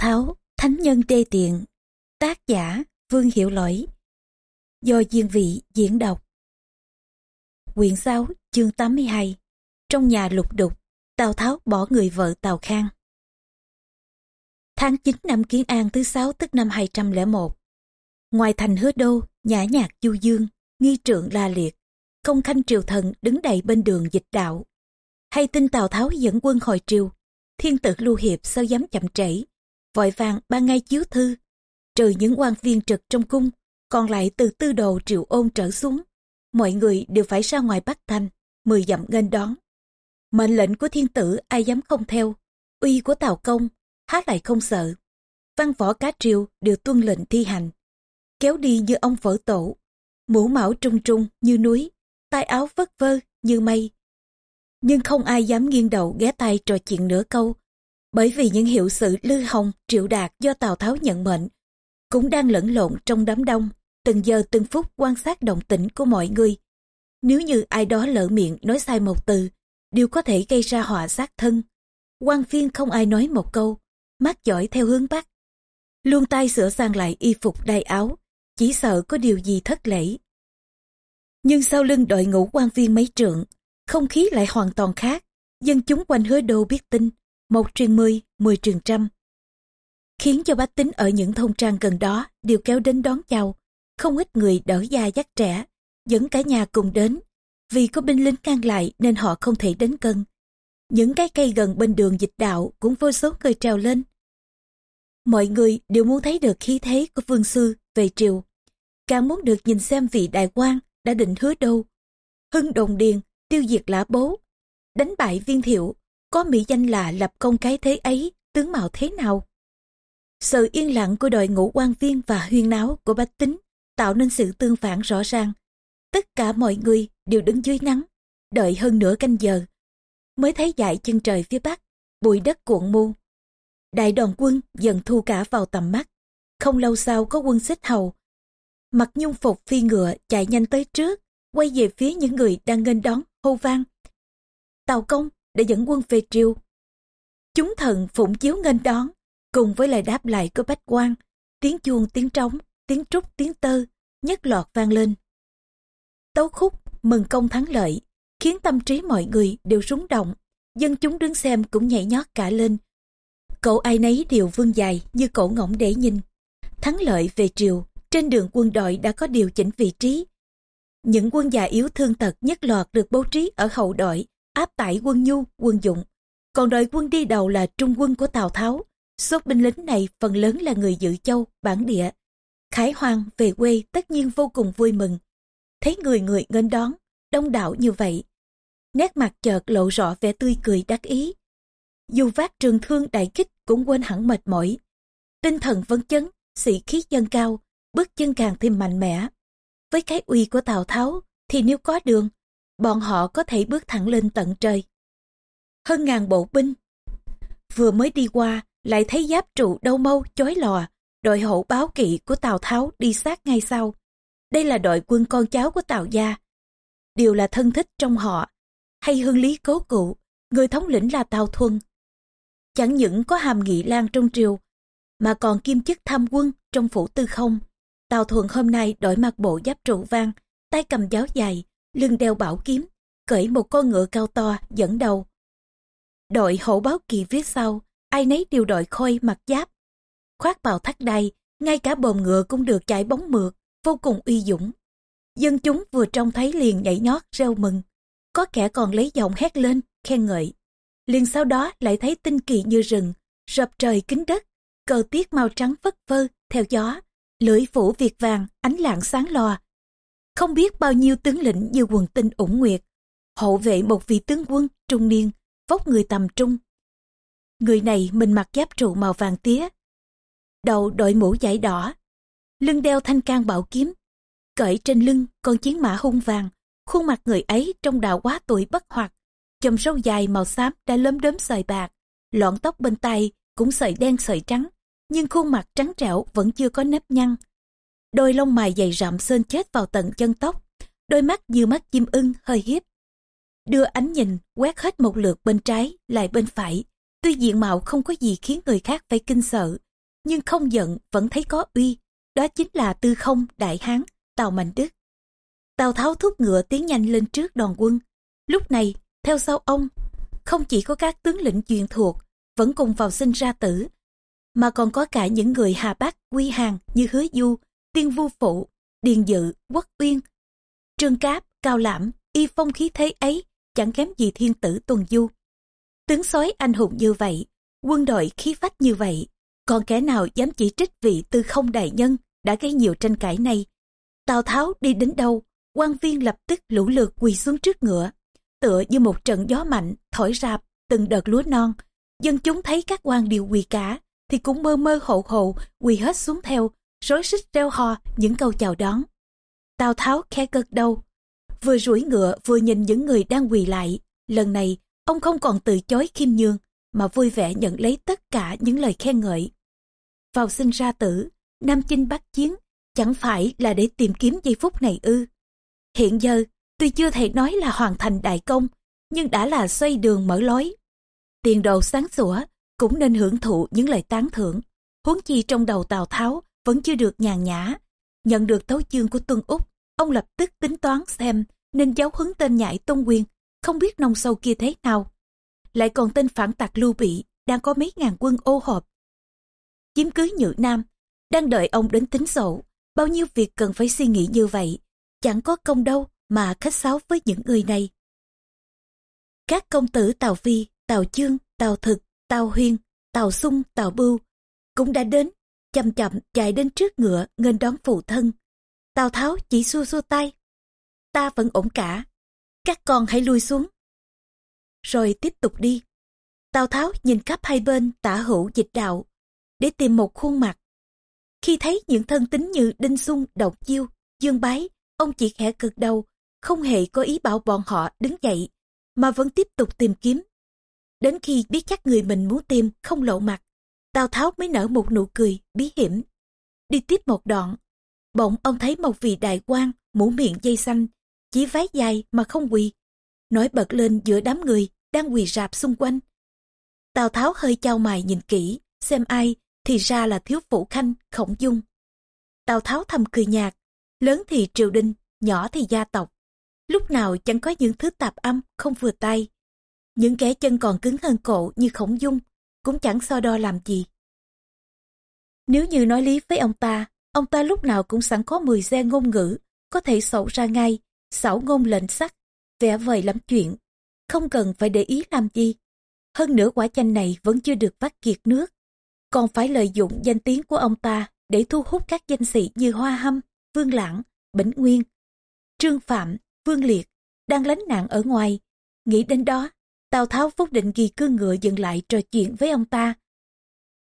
Tháo, Thánh Nhân Đê Tiện. Tác giả Vương Hiệu Lỗi. Do Diên Vị diễn đọc. Quyển 6 chương 82 Trong nhà lục đục, Tào Tháo bỏ người vợ Tào Khang. Tháng 9 năm Kiến An thứ 6 tức năm 201 Ngoài thành hứa đô, nhã nhạc du dương, nghi trượng la liệt, công khanh triều thần đứng đầy bên đường dịch đạo. Hay tin Tào Tháo dẫn quân hồi triều, thiên tử lưu hiệp sao dám chậm trễ, vội vàng ban ngay chiếu thư, trừ những quan viên trực trong cung, còn lại từ tư đồ triệu ôn trở xuống, mọi người đều phải ra ngoài Bắc Thanh, mười dặm nghênh đón. Mệnh lệnh của thiên tử ai dám không theo, uy của Tào Công, há lại không sợ. Văn võ cá triều đều tuân lệnh thi hành, kéo đi như ông vỡ tổ, mũ mão trung trung như núi, tay áo vất vơ như mây. Nhưng không ai dám nghiêng đầu ghé tay trò chuyện nửa câu, bởi vì những hiệu sự Lư Hồng, Triệu Đạt do Tào Tháo nhận mệnh, cũng đang lẫn lộn trong đám đông, từng giờ từng phút quan sát động tĩnh của mọi người. Nếu như ai đó lỡ miệng nói sai một từ, đều có thể gây ra họa sát thân. quan viên không ai nói một câu, mắt giỏi theo hướng Bắc. Luôn tay sửa sang lại y phục đai áo, chỉ sợ có điều gì thất lễ. Nhưng sau lưng đội ngũ quan viên mấy trượng, không khí lại hoàn toàn khác. Dân chúng quanh hứa đô biết tin, một truyền mười, mười truyền trăm. Khiến cho bách tính ở những thôn trang gần đó đều kéo đến đón chào. Không ít người đỡ già dắt trẻ, dẫn cả nhà cùng đến. Vì có binh lính ngăn lại nên họ không thể đến cân. Những cái cây gần bên đường dịch đạo cũng vô số người trèo lên. Mọi người đều muốn thấy được khí thế của vương sư về triều. Càng muốn được nhìn xem vị đại quan đã định hứa đâu. Hưng đồng điền, tiêu diệt lã bố, đánh bại viên thiệu, có mỹ danh là lập công cái thế ấy, tướng mạo thế nào? Sự yên lặng của đội ngũ quan viên và huyên náo của bách tính tạo nên sự tương phản rõ ràng. Tất cả mọi người đều đứng dưới nắng, đợi hơn nửa canh giờ. Mới thấy dại chân trời phía bắc, bụi đất cuộn mu. Đại đoàn quân dần thu cả vào tầm mắt. Không lâu sau có quân xích hầu. Mặc nhung phục phi ngựa chạy nhanh tới trước, quay về phía những người đang nghênh đón, hô vang. Tàu công để dẫn quân về triều. Chúng thần phụng chiếu nghênh đón, cùng với lời đáp lại của bách quan, tiếng chuông tiếng trống, tiếng trúc tiếng tơ, nhất lọt vang lên. Tấu khúc mừng công thắng lợi, khiến tâm trí mọi người đều rúng động, dân chúng đứng xem cũng nhảy nhót cả lên. Cậu ai nấy đều vương dài như cổ ngỗng để nhìn. Thắng lợi về triều, trên đường quân đội đã có điều chỉnh vị trí. Những quân già yếu thương tật nhất loạt được bố trí ở hậu đội áp tải quân nhu, quân dụng. Còn đội quân đi đầu là trung quân của Tào Tháo. Số binh lính này phần lớn là người dự châu, bản địa. Khải Hoàng về quê tất nhiên vô cùng vui mừng. Thấy người người nghênh đón, đông đảo như vậy. Nét mặt chợt lộ rõ vẻ tươi cười đắc ý. Dù vác trường thương đại kích cũng quên hẳn mệt mỏi. Tinh thần vấn chấn, sĩ khí dân cao, bước chân càng thêm mạnh mẽ. Với cái uy của Tào Tháo thì nếu có đường, bọn họ có thể bước thẳng lên tận trời. Hơn ngàn bộ binh, vừa mới đi qua, lại thấy giáp trụ đâu mâu chói lò, đội hậu báo kỵ của Tào Tháo đi sát ngay sau. Đây là đội quân con cháu của Tào Gia. Đều là thân thích trong họ, hay hương lý cố cụ, người thống lĩnh là Tào Thuần. Chẳng những có hàm nghị lan trong triều, mà còn kiêm chức tham quân trong phủ tư không. Tào Thuần hôm nay đổi mặc bộ giáp trụ vang, tay cầm giáo dài, lưng đeo bảo kiếm, cởi một con ngựa cao to dẫn đầu. Đội hổ báo kỳ phía sau, ai nấy đều đội khôi mặc giáp. Khoác bào thắt đai, ngay cả bồn ngựa cũng được chạy bóng mượt, vô cùng uy dũng. Dân chúng vừa trông thấy liền nhảy nhót reo mừng. Có kẻ còn lấy giọng hét lên, khen ngợi. Liền sau đó lại thấy tinh kỳ như rừng, rập trời kính đất, cờ tiết màu trắng phất phơ, theo gió, lưỡi phủ việt vàng, ánh lạng sáng lòa, không biết bao nhiêu tướng lĩnh như quần tinh ủng nguyệt, hộ vệ một vị tướng quân trung niên, vóc người tầm trung. Người này mình mặc giáp trụ màu vàng tía, đầu đội mũ dải đỏ, lưng đeo thanh can bảo kiếm, cởi trên lưng con chiến mã hung vàng, khuôn mặt người ấy trong đạo quá tuổi bất hoạt, chòm râu dài màu xám đã lấm đốm sợi bạc, lọn tóc bên tay cũng sợi đen sợi trắng, nhưng khuôn mặt trắng trẻo vẫn chưa có nếp nhăn, đôi lông mày dày rậm sơn chết vào tận chân tóc, đôi mắt như mắt chim ưng hơi hiếp. Đưa ánh nhìn quét hết một lượt bên trái lại bên phải, tuy diện mạo không có gì khiến người khác phải kinh sợ, nhưng không giận vẫn thấy có uy. Đó chính là tư không đại hán, Tào Mạnh Đức. Tào Tháo thúc ngựa tiến nhanh lên trước đoàn quân. Lúc này, theo sau ông, không chỉ có các tướng lĩnh truyền thuộc, vẫn cùng vào sinh ra tử, mà còn có cả những người Hà Bắc, Quy Hàng như Hứa Du, Tiên Vu Phụ, Điền Dự, Quốc Uyên, Trương Cáp, Cao Lãm, y phong khí thế ấy, chẳng kém gì thiên tử tuần du. Tướng sói anh hùng như vậy, quân đội khí phách như vậy, còn kẻ nào dám chỉ trích vị tư không đại nhân đã gây nhiều tranh cãi này. Tào Tháo đi đến đâu, quan viên lập tức lũ lượt quỳ xuống trước ngựa, tựa như một trận gió mạnh thổi rạp từng đợt lúa non. Dân chúng thấy các quan đều quỳ cả, thì cũng mơ mơ hộ hộ quỳ hết xuống theo, rối xích reo hò những câu chào đón. Tào Tháo khe gật đầu, vừa rủi ngựa vừa nhìn những người đang quỳ lại. Lần này, ông không còn từ chối khiêm nhường, mà vui vẻ nhận lấy tất cả những lời khen ngợi. Vào sinh ra tử, Nam Chinh Bắc Chiến, chẳng phải là để tìm kiếm giây phút này ư. Hiện giờ, tuy chưa thể nói là hoàn thành đại công, nhưng đã là xoay đường mở lối. Tiền đồ sáng sủa, cũng nên hưởng thụ những lời tán thưởng. Huống chi trong đầu Tào Tháo vẫn chưa được nhàn nhã. Nhận được tấu chương của Tuân Úc, ông lập tức tính toán xem nên giáo huấn tên nhãi Tôn Quyền, không biết nông sâu kia thế nào. Lại còn tên phản tặc Lưu Bị, đang có mấy ngàn quân ô hộp. Chiếm cứ Nhự Nam, đang đợi ông đến tính sổ. Bao nhiêu việc cần phải suy nghĩ như vậy, chẳng có công đâu mà khách sáo với những người này. Các công tử Tào Phi, Tào Chương, Tào Thực, Tào Huyên, Tào Sung, Tào Bưu cũng đã đến, chậm chậm chạy đến trước ngựa nghênh đón phụ thân. Tào Tháo chỉ xua xua tay. Ta vẫn ổn cả. Các con hãy lui xuống. Rồi tiếp tục đi. Tào Tháo nhìn khắp hai bên tả hữu dịch đạo để tìm một khuôn mặt. Khi thấy những thân tính như Đinh Xung, Độc Chiêu, Dương Bái, ông chỉ khẽ cực đầu, không hề có ý bảo bọn họ đứng dậy, mà vẫn tiếp tục tìm kiếm. Đến khi biết chắc người mình muốn tìm không lộ mặt, Tào Tháo mới nở một nụ cười bí hiểm. Đi tiếp một đoạn, bỗng ông thấy một vị đại quan mũ miệng dây xanh, chỉ váy dài mà không quỳ, nổi bật lên giữa đám người đang quỳ rạp xung quanh. Tào Tháo hơi trao mày nhìn kỹ, xem ai, thì ra là thiếu phụ khanh, khổng dung. Tào Tháo thầm cười nhạt, lớn thì triều đình, nhỏ thì gia tộc. Lúc nào chẳng có những thứ tạp âm không vừa tay. Những kẻ chân còn cứng hơn cổ như khổng dung, cũng chẳng so đo làm gì. Nếu như nói lý với ông ta, ông ta lúc nào cũng sẵn có 10 xe ngôn ngữ, có thể sậu ra ngay, xảo ngôn lệnh sắc, vẽ vời lắm chuyện, không cần phải để ý làm gì. Hơn nữa quả chanh này vẫn chưa được vắt kiệt nước, còn phải lợi dụng danh tiếng của ông ta để thu hút các danh sĩ như Hoa Hâm, Vương Lãng, Bỉnh Nguyên, Trương Phạm, Vương Liệt, đang lánh nạn ở ngoài. Nghĩ đến đó, Tào Tháo vốn định ghi cương ngựa dừng lại trò chuyện với ông ta.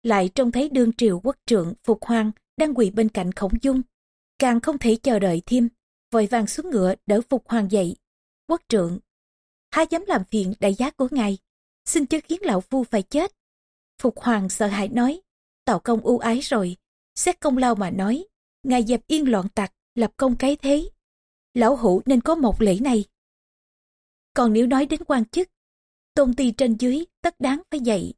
Lại trông thấy đương triều quốc trượng Phục Hoàng đang quỳ bên cạnh khổng dung. Càng không thể chờ đợi thêm, vội vàng xuống ngựa đỡ Phục Hoàng dậy. Quốc trượng, há dám làm phiền đại giá của ngài, xin chớ khiến lão phu phải chết. Phục Hoàng sợ hãi nói, Tào công ưu ái rồi, xét công lao mà nói, ngài dẹp yên loạn tặc, lập công cái thế. Lão hủ nên có một lễ này. Còn nếu nói đến quan chức, tôn ti trên dưới tất đáng phải dạy.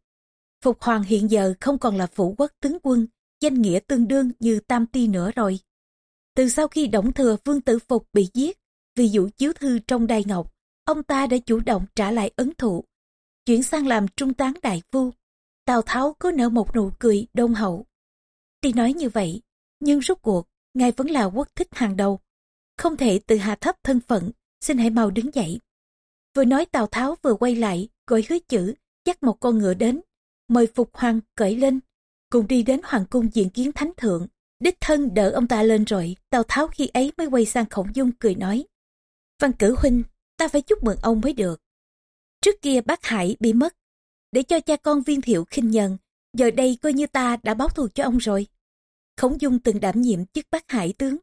Phục Hoàng hiện giờ không còn là phủ quốc tướng quân, danh nghĩa tương đương như tam ti nữa rồi. Từ sau khi Đổng Thừa Vương Tử Phục bị giết, vì vụ chiếu thư trong đài ngọc, ông ta đã chủ động trả lại ấn thụ, chuyển sang làm trung tán đại phu. Tào Tháo cứ nở một nụ cười đôn hậu. Tuy nói như vậy, nhưng rốt cuộc, ngài vẫn là quốc thích hàng đầu. Không thể tự hạ thấp thân phận, xin hãy mau đứng dậy. Vừa nói Tào Tháo vừa quay lại, gọi hứa chữ, dắt một con ngựa đến, mời Phục Hoàng cởi lên, cùng đi đến Hoàng cung diện kiến thánh thượng. Đích thân đỡ ông ta lên rồi, Tào Tháo khi ấy mới quay sang khổng dung cười nói. Văn cử huynh, ta phải chúc mừng ông mới được. Trước kia bác Hải bị mất, để cho cha con viên thiệu khinh nhận, giờ đây coi như ta đã báo thù cho ông rồi. Khổng dung từng đảm nhiệm chức bác Hải tướng,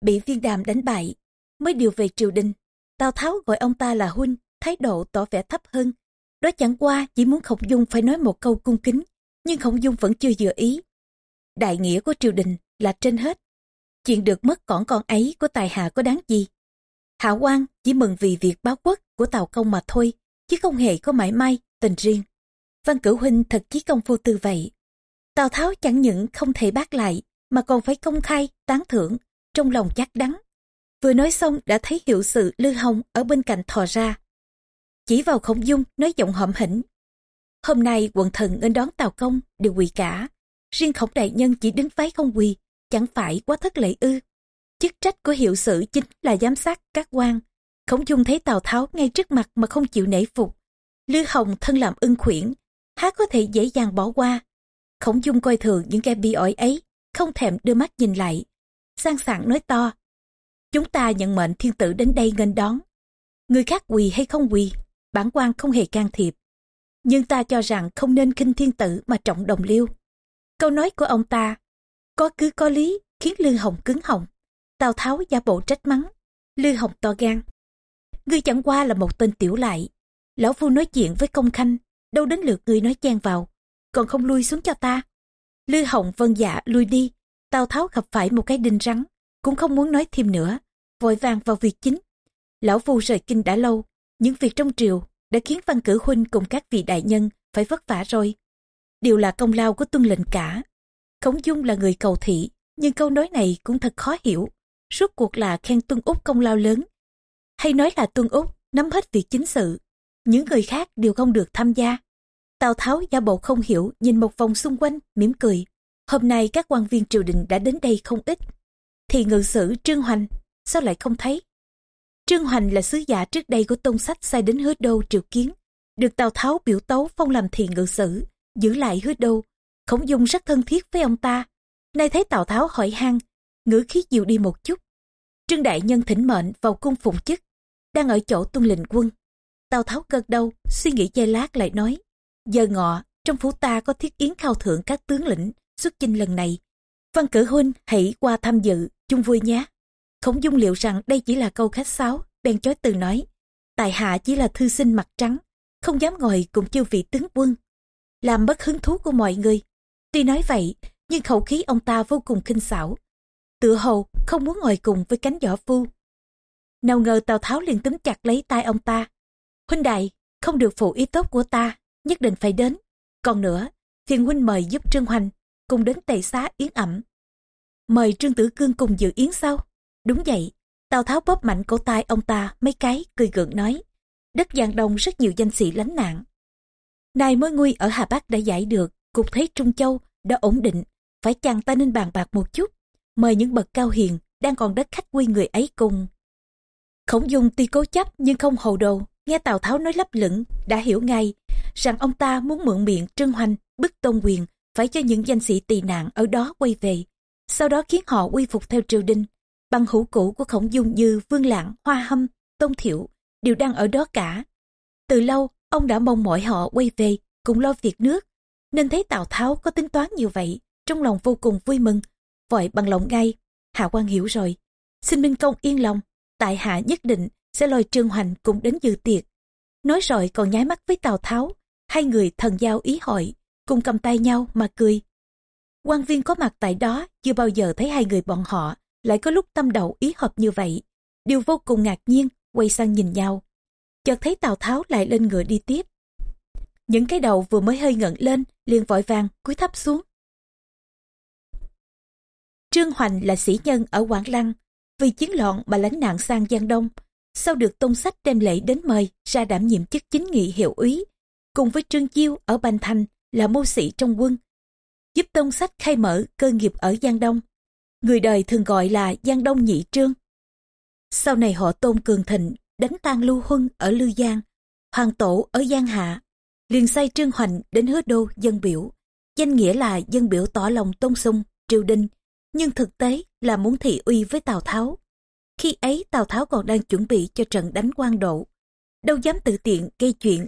bị viên đàm đánh bại, mới điều về triều đình. Tào Tháo gọi ông ta là huynh, thái độ tỏ vẻ thấp hơn. Đó chẳng qua chỉ muốn Khổng Dung phải nói một câu cung kính, nhưng Khổng Dung vẫn chưa vừa ý. Đại nghĩa của triều đình là trên hết. Chuyện được mất còn con ấy của tài hạ có đáng gì. Hạ quan chỉ mừng vì việc báo quốc của Tào Công mà thôi, chứ không hề có mãi may tình riêng. Văn Cửu Huynh thật chí công phu tư vậy. Tào Tháo chẳng những không thể bác lại, mà còn phải công khai, tán thưởng, trong lòng chắc đắng. Vừa nói xong đã thấy hiệu sự Lư Hồng ở bên cạnh thò ra. Chỉ vào khổng dung nói giọng hậm hĩnh. Hôm nay quận thần nên đón Tào Công đều quỳ cả. Riêng khổng đại nhân chỉ đứng phái không quỳ, chẳng phải quá thất lệ ư. Chức trách của hiệu sự chính là giám sát các quan. Khổng dung thấy Tào Tháo ngay trước mặt mà không chịu nể phục. Lư Hồng thân làm ưng khuyển, há có thể dễ dàng bỏ qua. Khổng dung coi thường những kẻ bị ỏi ấy, không thèm đưa mắt nhìn lại. Sang sảng nói to, chúng ta nhận mệnh thiên tử đến đây nghênh đón. Người khác quỳ hay không quỳ, bản quan không hề can thiệp. Nhưng ta cho rằng không nên khinh thiên tử mà trọng đồng liêu. Câu nói của ông ta, có cứ có lý, khiến Lư Hồng cứng họng. Tào Tháo giả bộ trách mắng. Lư Hồng to gan. Ngươi chẳng qua là một tên tiểu lại. Lão Phu nói chuyện với công khanh, đâu đến lượt ngươi nói chen vào, còn không lui xuống cho ta. Lư Hồng vân dạ lui đi, Tào Tháo gặp phải một cái đinh rắn, cũng không muốn nói thêm nữa, vội vàng vào việc chính. Lão Phu rời kinh đã lâu, những việc trong triều đã khiến văn cử huynh cùng các vị đại nhân phải vất vả rồi. Điều là công lao của tuân lệnh cả. Khổng dung là người cầu thị, nhưng câu nói này cũng thật khó hiểu. Rốt cuộc là khen tuân úc công lao lớn. Hay nói là tuân úc nắm hết việc chính sự. Những người khác đều không được tham gia. Tào Tháo giả bộ không hiểu nhìn một vòng xung quanh, mỉm cười. Hôm nay các quan viên triều đình đã đến đây không ít. Thì ngự sử Trương Hoành, sao lại không thấy? Trương Hoành là sứ giả trước đây của tôn sách sai đến hứa đô triệu kiến. Được Tào Tháo biểu tấu phong làm thị ngự sử, giữ lại hứa đô. Khổng dung rất thân thiết với ông ta. Nay thấy Tào Tháo hỏi han, ngữ khí dịu đi một chút. Trương Đại Nhân thỉnh mệnh vào cung phụng chức, đang ở chỗ tuân lệnh quân. Tào Tháo gật đầu, suy nghĩ giây lát lại nói. Giờ ngọ, trong phủ ta có thiết yến khao thưởng các tướng lĩnh xuất chinh lần này. Văn cử huynh hãy qua tham dự, chung vui nhé. Khổng dung liệu rằng đây chỉ là câu khách sáo, bèn chối từ nói. Tài hạ chỉ là thư sinh mặt trắng, không dám ngồi cùng chư vị tướng quân. Làm bất hứng thú của mọi người. Tuy nói vậy, nhưng khẩu khí ông ta vô cùng kinh xảo. tựa hồ không muốn ngồi cùng với cánh võ phu. Nào ngờ Tào Tháo liền túm chặt lấy tay ông ta. Huynh đại, không được phụ ý tốt của ta, nhất định phải đến. Còn nữa, thiền huynh mời giúp Trương Hoành cùng đến tề xá yến ẩm. Mời Trương Tử Cương cùng dự yến sau. Đúng vậy, Tào Tháo bóp mạnh cổ tay ông ta mấy cái, cười gượng nói. Đất Giang Đông rất nhiều danh sĩ lánh nạn. Nay mối nguy ở Hà Bắc đã giải được, cục thế Trung Châu đã ổn định, phải chăng ta nên bàn bạc một chút, mời những bậc cao hiền đang còn đất khách quy người ấy cùng. Khổng dung tuy cố chấp nhưng không hồ đồ, nghe Tào Tháo nói lấp lửng, đã hiểu ngay rằng ông ta muốn mượn miệng Trương Hoành bức tôn quyền phải cho những danh sĩ tị nạn ở đó quay về, sau đó khiến họ quy phục theo triều đình. Bằng hữu cũ của khổng dung như Vương Lạng, Hoa Hâm, Tôn Thiệu đều đang ở đó cả. Từ lâu, ông đã mong mỏi họ quay về cùng lo việc nước, nên thấy Tào Tháo có tính toán như vậy, trong lòng vô cùng vui mừng, vội bằng lòng ngay. Hạ quan hiểu rồi, xin Minh Công yên lòng, tại hạ nhất định sẽ lôi Trương Hoành cùng đến dự tiệc. Nói rồi còn nháy mắt với Tào Tháo, hai người thần giao ý hội, cùng cầm tay nhau mà cười. quan viên có mặt tại đó chưa bao giờ thấy hai người bọn họ lại có lúc tâm đầu ý hợp như vậy. Điều vô cùng ngạc nhiên, quay sang nhìn nhau. Chợt thấy Tào Tháo lại lên ngựa đi tiếp. Những cái đầu vừa mới hơi ngẩng lên, liền vội vàng cúi thấp xuống. Trương Hoành là sĩ nhân ở Quảng Lăng, vì chiến loạn mà lánh nạn sang Giang Đông. Sau được tôn sách đem lễ đến mời ra đảm nhiệm chức chính nghị hiệu úy, cùng với Trương Chiêu ở Bành Thành là mưu sĩ trong quân, giúp Tôn Sách khai mở cơ nghiệp ở Giang Đông. Người đời thường gọi là Giang Đông Nhị Trương. Sau này họ Tôn Cường Thịnh đánh tan Lưu Huân ở Lưu Giang, Hoàng Tổ ở Giang Hạ, liền sai Trương Hoành đến hứa đô dân biểu. Danh nghĩa là dân biểu tỏ lòng tôn sung, triều đình, nhưng thực tế là muốn thị uy với Tào Tháo. Khi ấy Tào Tháo còn đang chuẩn bị cho trận đánh quan độ, đâu dám tự tiện gây chuyện.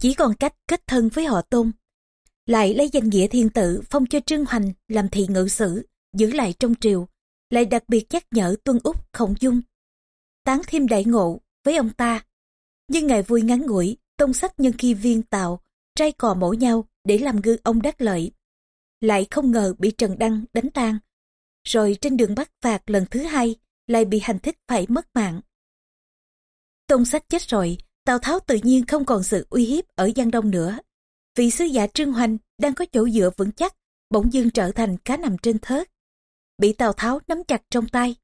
Chỉ còn cách kết thân với họ Tôn lại lấy danh nghĩa thiên tử phong cho Trương Hoành làm thị ngự sử, giữ lại trong triều, lại đặc biệt nhắc nhở tuân úc khổng dung. Tán thêm đại ngộ với ông ta. Nhưng ngày vui ngắn ngủi, tông sách nhân khi viên tạo, trai cò mổ nhau để làm gư ông đắc lợi. Lại không ngờ bị Trần Đăng đánh tan. Rồi trên đường bắt phạt lần thứ hai, lại bị hành thích phải mất mạng. Tông sách chết rồi, Tào Tháo tự nhiên không còn sự uy hiếp ở Giang Đông nữa vị sứ giả Trương Hoành đang có chỗ dựa vững chắc bỗng dưng trở thành cá nằm trên thớt. Bị Tào Tháo nắm chặt trong tay.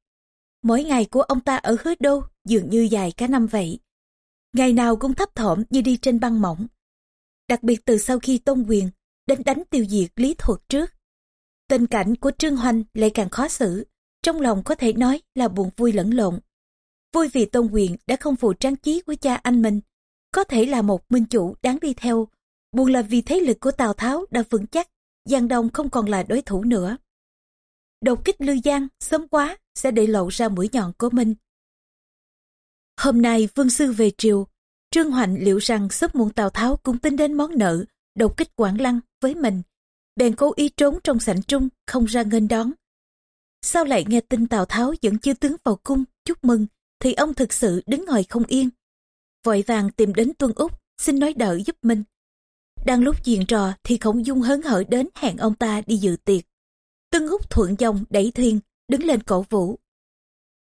Mỗi ngày của ông ta ở hứa đô dường như dài cả năm vậy. Ngày nào cũng thấp thỏm như đi trên băng mỏng. Đặc biệt từ sau khi Tôn Quyền đến đánh tiêu diệt Lý Thuật trước. Tình cảnh của Trương Hoành lại càng khó xử, trong lòng có thể nói là buồn vui lẫn lộn. Vui vì Tôn Quyền đã không phụ trang trí của cha anh mình, có thể là một minh chủ đáng đi theo. Buồn là vì thế lực của Tào Tháo đã vững chắc, Giang Đông không còn là đối thủ nữa. Đột kích Lư Giang sớm quá sẽ để lộ ra mũi nhọn của mình. Hôm nay Vương Sư về triều, Trương Hoành liệu rằng sớm muộn Tào Tháo cũng tính đến món nợ đột kích Quảng Lăng với mình. Bèn cố ý trốn trong sảnh trung, không ra nghênh đón. Sao lại nghe tin Tào Tháo dẫn chư tướng vào cung chúc mừng, thì ông thực sự đứng ngồi không yên. Vội vàng tìm đến Tuân Úc, xin nói đỡ giúp mình. Đang lúc chuyện trò thì Khổng Dung hớn hở đến hẹn ông ta đi dự tiệc. Tân Úc thuận dòng đẩy thuyền, đứng lên cổ vũ.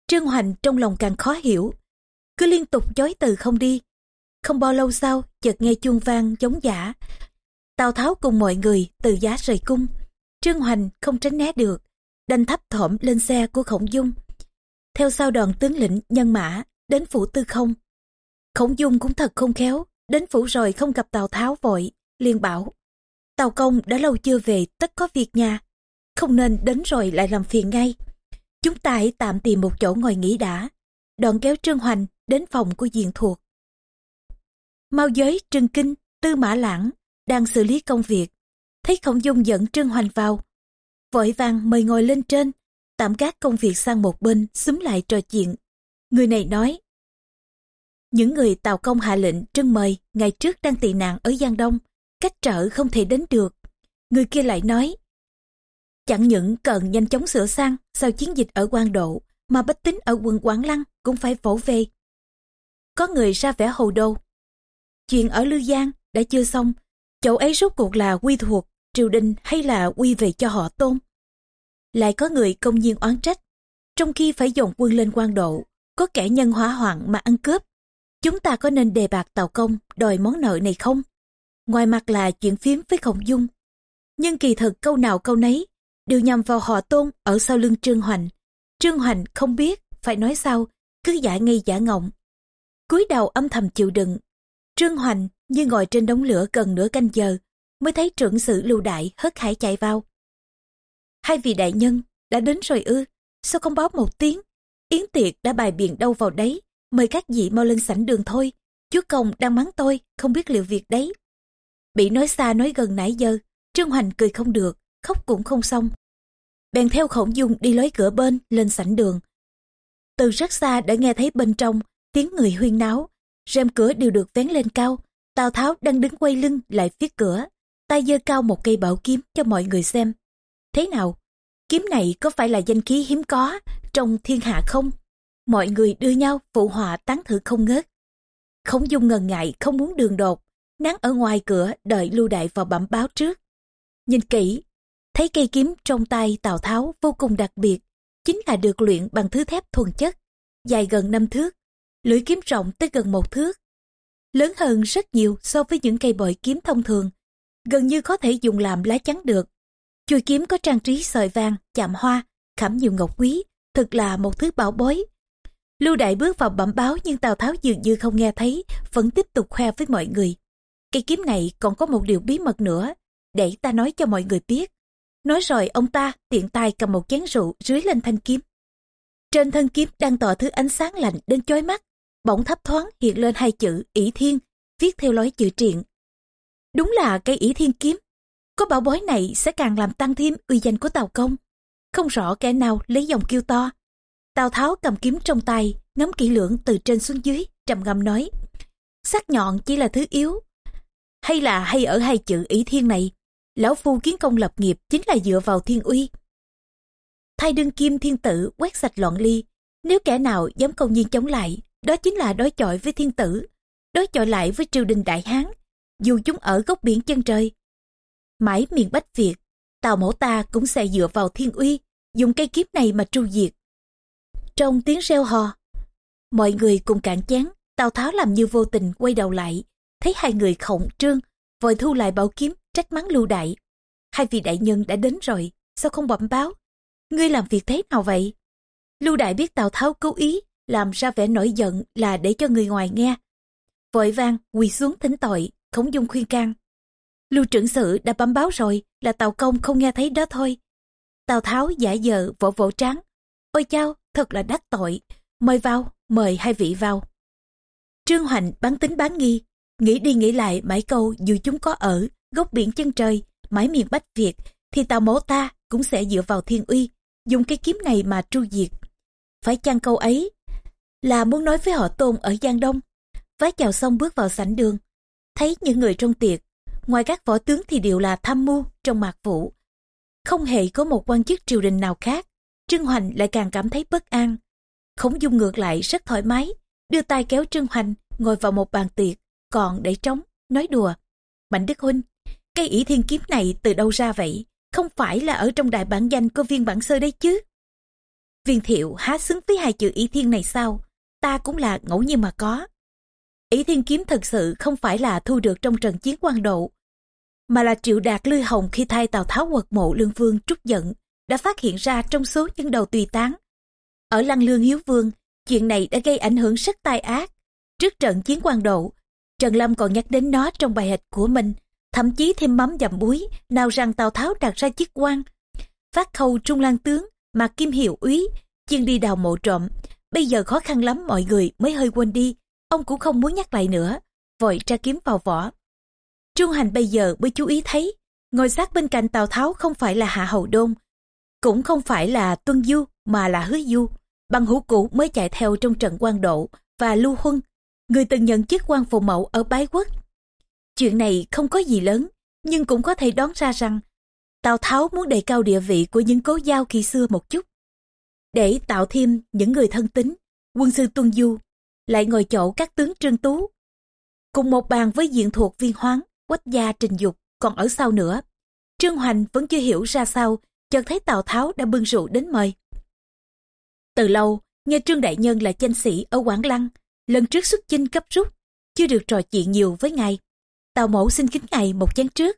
Trương Hoành trong lòng càng khó hiểu, cứ liên tục chối từ không đi. Không bao lâu sau, chợt nghe chuông vang giống giả. Tào Tháo cùng mọi người từ giá rời cung. Trương Hoành không tránh né được, đành thấp thỏm lên xe của Khổng Dung. Theo sau đoàn tướng lĩnh nhân mã, đến phủ tư không. Khổng Dung cũng thật không khéo, đến phủ rồi không gặp Tào Tháo vội, liền bảo. Tào Công đã lâu chưa về, tất có việc nhà. Không nên đến rồi lại làm phiền ngay. Chúng ta hãy tạm tìm một chỗ ngồi nghỉ đã. Đoạn kéo Trương Hoành đến phòng của diện thuộc. Mau giới trương Kinh, Tư Mã Lãng đang xử lý công việc. Thấy Khổng Dung dẫn Trương Hoành vào. Vội vàng mời ngồi lên trên, tạm gác công việc sang một bên, xúm lại trò chuyện. Người này nói, những người tàu công hạ lệnh trưng mời ngày trước đang tị nạn ở Giang Đông, cách trở không thể đến được. Người kia lại nói, chẳng những cần nhanh chóng sửa sang sau chiến dịch ở quan độ, mà bách tính ở quận Quảng Lăng cũng phải vỗ về. Có người ra vẻ hồ đồ. Chuyện ở Lư Giang đã chưa xong, chỗ ấy rốt cuộc là quy thuộc, triều đình hay là quy về cho họ tôn. Lại có người công nhiên oán trách, trong khi phải dồn quân lên quan độ, có kẻ nhân hỏa hoạn mà ăn cướp. Chúng ta có nên đề bạc tàu công đòi món nợ này không? Ngoài mặt là chuyện phím với khổng dung. Nhưng kỳ thực câu nào câu nấy đều nhằm vào họ tôn ở sau lưng Trương Hoành. Trương Hoành không biết phải nói sao, cứ giả ngây giả ngọng. cúi đầu âm thầm chịu đựng. Trương Hoành như ngồi trên đống lửa gần nửa canh giờ, mới thấy trưởng sự lưu đại hớt hải chạy vào. Hai vị đại nhân đã đến rồi ư, sao không báo một tiếng? Yến tiệc đã bài biện đâu vào đấy, mời các vị mau lên sảnh đường thôi. Chúa Công đang mắng tôi, không biết liệu việc đấy. Bị nói xa nói gần nãy giờ, Trương Hoành cười không được, khóc cũng không xong. Bèn theo khổng dung đi lối cửa bên lên sảnh đường. Từ rất xa đã nghe thấy bên trong tiếng người huyên náo, rèm cửa đều được vén lên cao. Tào Tháo đang đứng quay lưng lại phía cửa, tay giơ cao một cây bảo kiếm cho mọi người xem. Thế nào? Kiếm này có phải là danh khí hiếm có trong thiên hạ không? Mọi người đưa nhau phụ họa tán thử không ngớt. Khổng dung ngần ngại không muốn đường đột, nán ở ngoài cửa đợi lưu đại vào bẩm báo trước. Nhìn kỹ, thấy cây kiếm trong tay Tào Tháo vô cùng đặc biệt, chính là được luyện bằng thứ thép thuần chất, dài gần năm thước, lưỡi kiếm rộng tới gần một thước. Lớn hơn rất nhiều so với những cây bội kiếm thông thường, gần như có thể dùng làm lá chắn được. Chuôi kiếm có trang trí sợi vàng, chạm hoa, khảm nhiều ngọc quý, thực là một thứ bảo bối. Lưu Đại bước vào bẩm báo nhưng Tào Tháo dường như không nghe thấy, vẫn tiếp tục khoe với mọi người. Cây kiếm này còn có một điều bí mật nữa, để ta nói cho mọi người biết. Nói rồi ông ta tiện tay cầm một chén rượu rưới lên thanh kiếm. Trên thân kiếm đang tỏ thứ ánh sáng lạnh đến chói mắt, bỗng thấp thoáng hiện lên hai chữ ỷ thiên, viết theo lối chữ triện. Đúng là cây ỷ thiên kiếm. Có bảo bối này sẽ càng làm tăng thêm uy danh của Tào Công. Không rõ kẻ nào lấy dòng kêu to. Tào Tháo cầm kiếm trong tay, ngắm kỹ lưỡng từ trên xuống dưới, trầm ngâm nói. Sắc nhọn chỉ là thứ yếu. Hay là hay ở hai chữ ỷ thiên này, lão phu kiến công lập nghiệp chính là dựa vào thiên uy. Thay đương kim thiên tử quét sạch loạn ly, nếu kẻ nào dám công nhiên chống lại, đó chính là đối chọi với thiên tử, đối chọi lại với triều đình Đại Hán, dù chúng ở góc biển chân trời. Mãi miền Bách Việt, tàu mẫu ta cũng sẽ dựa vào thiên uy, dùng cây kiếm này mà tru diệt. Trong tiếng reo hò, mọi người cùng cản chán, Tào Tháo làm như vô tình quay đầu lại, thấy hai người khổng trương, vội thu lại bảo kiếm trách mắng lưu đại. hai vị đại nhân đã đến rồi, sao không bẩm báo? Ngươi làm việc thế nào vậy? Lưu Đại biết Tào Tháo cố ý, làm ra vẻ nổi giận là để cho người ngoài nghe. Vội vang quỳ xuống thỉnh tội, khổng dung khuyên can. Lưu trưởng sự đã bấm báo rồi, là Tào Công không nghe thấy đó thôi. Tào Tháo giả dờ vỗ vỗ trán. Ôi chao, thật là đắc tội. Mời vào, mời hai vị vào. Trương Hoành bán tính bán nghi, nghĩ đi nghĩ lại mãi câu dù chúng có ở góc biển chân trời, mãi miền Bách Việt, thì tàu mẫu ta cũng sẽ dựa vào thiên uy, dùng cái kiếm này mà tru diệt. Phải chăng câu ấy là muốn nói với họ tôn ở Giang Đông? Vái chào xong bước vào sảnh đường, thấy những người trong tiệc, ngoài các võ tướng thì đều là tham mưu trong mạc vụ. Không hề có một quan chức triều đình nào khác, Trương Hoành lại càng cảm thấy bất an. Khổng dung ngược lại rất thoải mái, đưa tay kéo Trương Hoành ngồi vào một bàn tiệc, còn để trống, nói đùa. Mạnh Đức Huynh, cây ỷ thiên kiếm này từ đâu ra vậy? Không phải là ở trong đại bản danh của viên bản sơ đấy chứ? Viên thiệu há xứng với hai chữ ỷ thiên này sao? Ta cũng là ngẫu nhiên mà có. ỷ thiên kiếm thật sự không phải là thu được trong trận chiến quan độ, mà là triệu đạt lư hồng khi thay Tào Tháo quật mộ lương vương trút giận, đã phát hiện ra trong số những đầu tùy tán. Ở Lăng Lương Hiếu Vương, chuyện này đã gây ảnh hưởng rất tai ác. Trước trận chiến quan độ, Trần Lâm còn nhắc đến nó trong bài hịch của mình, thậm chí thêm mắm dặm muối, nào rằng Tào Tháo đặt ra chức quan. Phát khâu trung lang tướng, mà Kim Hiệu úy, chuyên đi đào mộ trộm. Bây giờ khó khăn lắm mọi người mới hơi quên đi, ông cũng không muốn nhắc lại nữa, vội tra kiếm vào vỏ. Trung Hành bây giờ mới chú ý thấy, ngồi sát bên cạnh Tào Tháo không phải là Hạ Hầu Đôn, cũng không phải là Tuân Du mà là Hứa Du. Bằng hữu cũ mới chạy theo trong trận quan độ và Lưu Huân, người từng nhận chức quan phụ mẫu ở Bái Quốc. Chuyện này không có gì lớn, nhưng cũng có thể đoán ra rằng Tào Tháo muốn đề cao địa vị của những cố giao khi xưa một chút. Để tạo thêm những người thân tín, quân sư Tuân Du lại ngồi chỗ các tướng Trương Tú. Cùng một bàn với diện thuộc viên hoáng, quách gia trình dục còn ở sau nữa. Trương Hoành vẫn chưa hiểu ra sao, chợt thấy Tào Tháo đã bưng rượu đến mời. Từ lâu, nghe Trương Đại Nhân là danh sĩ ở Quảng Lăng, lần trước xuất chinh cấp rút, chưa được trò chuyện nhiều với ngài. Tào mẫu xin kính ngài một chén trước.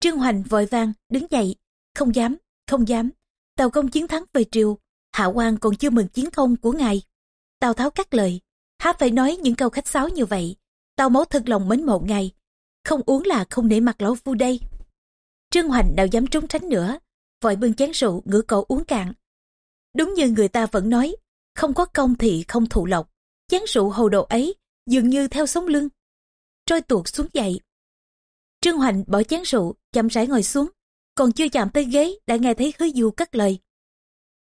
Trương Hoành vội vang đứng dậy, không dám, không dám. Tào công chiến thắng về triều, Hạ quan còn chưa mừng chiến công của ngài. Tào Tháo cắt lời, há phải nói những câu khách sáo như vậy. Tào mẫu thật lòng mến mộ ngài, không uống là không nể mặt lão phu đây. Trương Hoành nào dám trốn tránh nữa, vội bưng chén rượu ngửa cổ uống cạn. Đúng như người ta vẫn nói, không có công thì không thụ lộc. Chén rượu hầu đồ ấy dường như theo sống lưng, trôi tuột xuống dậy. Trương Hoành bỏ chén rượu, chậm rãi ngồi xuống, còn chưa chạm tới ghế đã nghe thấy hứa du cất lời.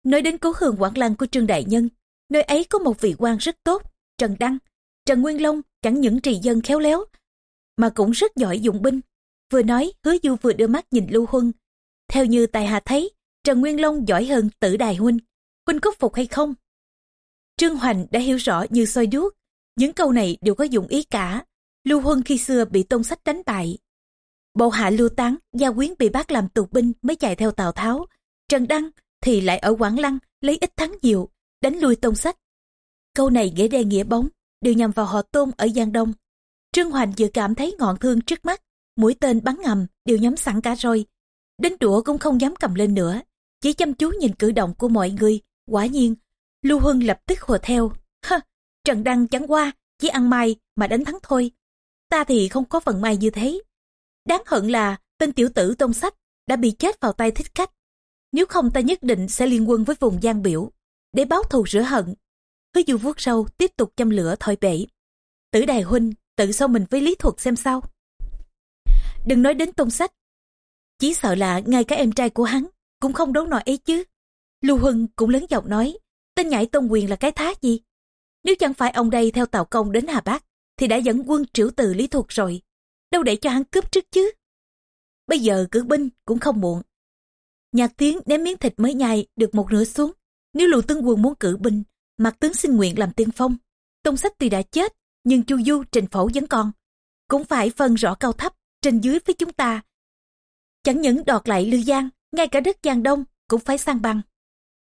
Nói đến cố hương Quảng Lăng của Trương Đại Nhân, nơi ấy có một vị quan rất tốt, Trần Đăng. Trần Nguyên Long chẳng những trì dân khéo léo, mà cũng rất giỏi dụng binh. Vừa nói, hứa du vừa đưa mắt nhìn Lưu Huân. Theo như tài hạ thấy, Trần Nguyên Long giỏi hơn tử đài huynh. Huynh có phục hay không? Trương Hoành đã hiểu rõ như soi đuốc. Những câu này đều có dụng ý cả. Lưu Huân khi xưa bị tôn sách đánh bại. Bộ hạ lưu tán, gia quyến bị bắt làm tù binh mới chạy theo Tào Tháo. Trần Đăng thì lại ở Quảng Lăng lấy ít thắng nhiều, đánh lui tôn sách. Câu này nghĩa đen nghĩa bóng, đều nhằm vào họ tôn ở Giang Đông. Trương Hoành vừa cảm thấy ngọn thương trước mắt, mũi tên bắn ngầm đều nhắm sẵn cả rồi. Đến đũa cũng không dám cầm lên nữa, chỉ chăm chú nhìn cử động của mọi người. Quả nhiên, Lưu Huân lập tức hùa theo. ha Trần Đăng chẳng qua, chỉ ăn may mà đánh thắng thôi. Ta thì không có phần may như thế. Đáng hận là tên tiểu tử tôn sách đã bị chết vào tay thích khách. Nếu không ta nhất định sẽ liên quân với vùng Giang Biểu, để báo thù rửa hận. Hứa du vuốt sâu tiếp tục châm lửa thổi bể. Tử đài huynh, tự so mình với lý thuật xem sao. Đừng nói đến tôn sách. Chỉ sợ là ngay cả em trai của hắn cũng không đấu nổi ấy chứ. Lưu Huân cũng lớn giọng nói, tên nhảy tôn quyền là cái thá gì? Nếu chẳng phải ông đây theo tàu công đến Hà Bắc, thì đã dẫn quân triệu từ lý thuật rồi. Đâu để cho hắn cướp trước chứ? Bây giờ cử binh cũng không muộn. Nhạc tiếng ném miếng thịt mới nhai được một nửa xuống. Nếu lù tướng quân muốn cử binh, mặt tướng xin nguyện làm tiên phong. Tông sách tuy đã chết, nhưng chu du trình phổ vẫn còn. Cũng phải phân rõ cao thấp, trên dưới với chúng ta. Chẳng những đọt lại Lư Giang, ngay cả đất Giang Đông cũng phải sang bằng.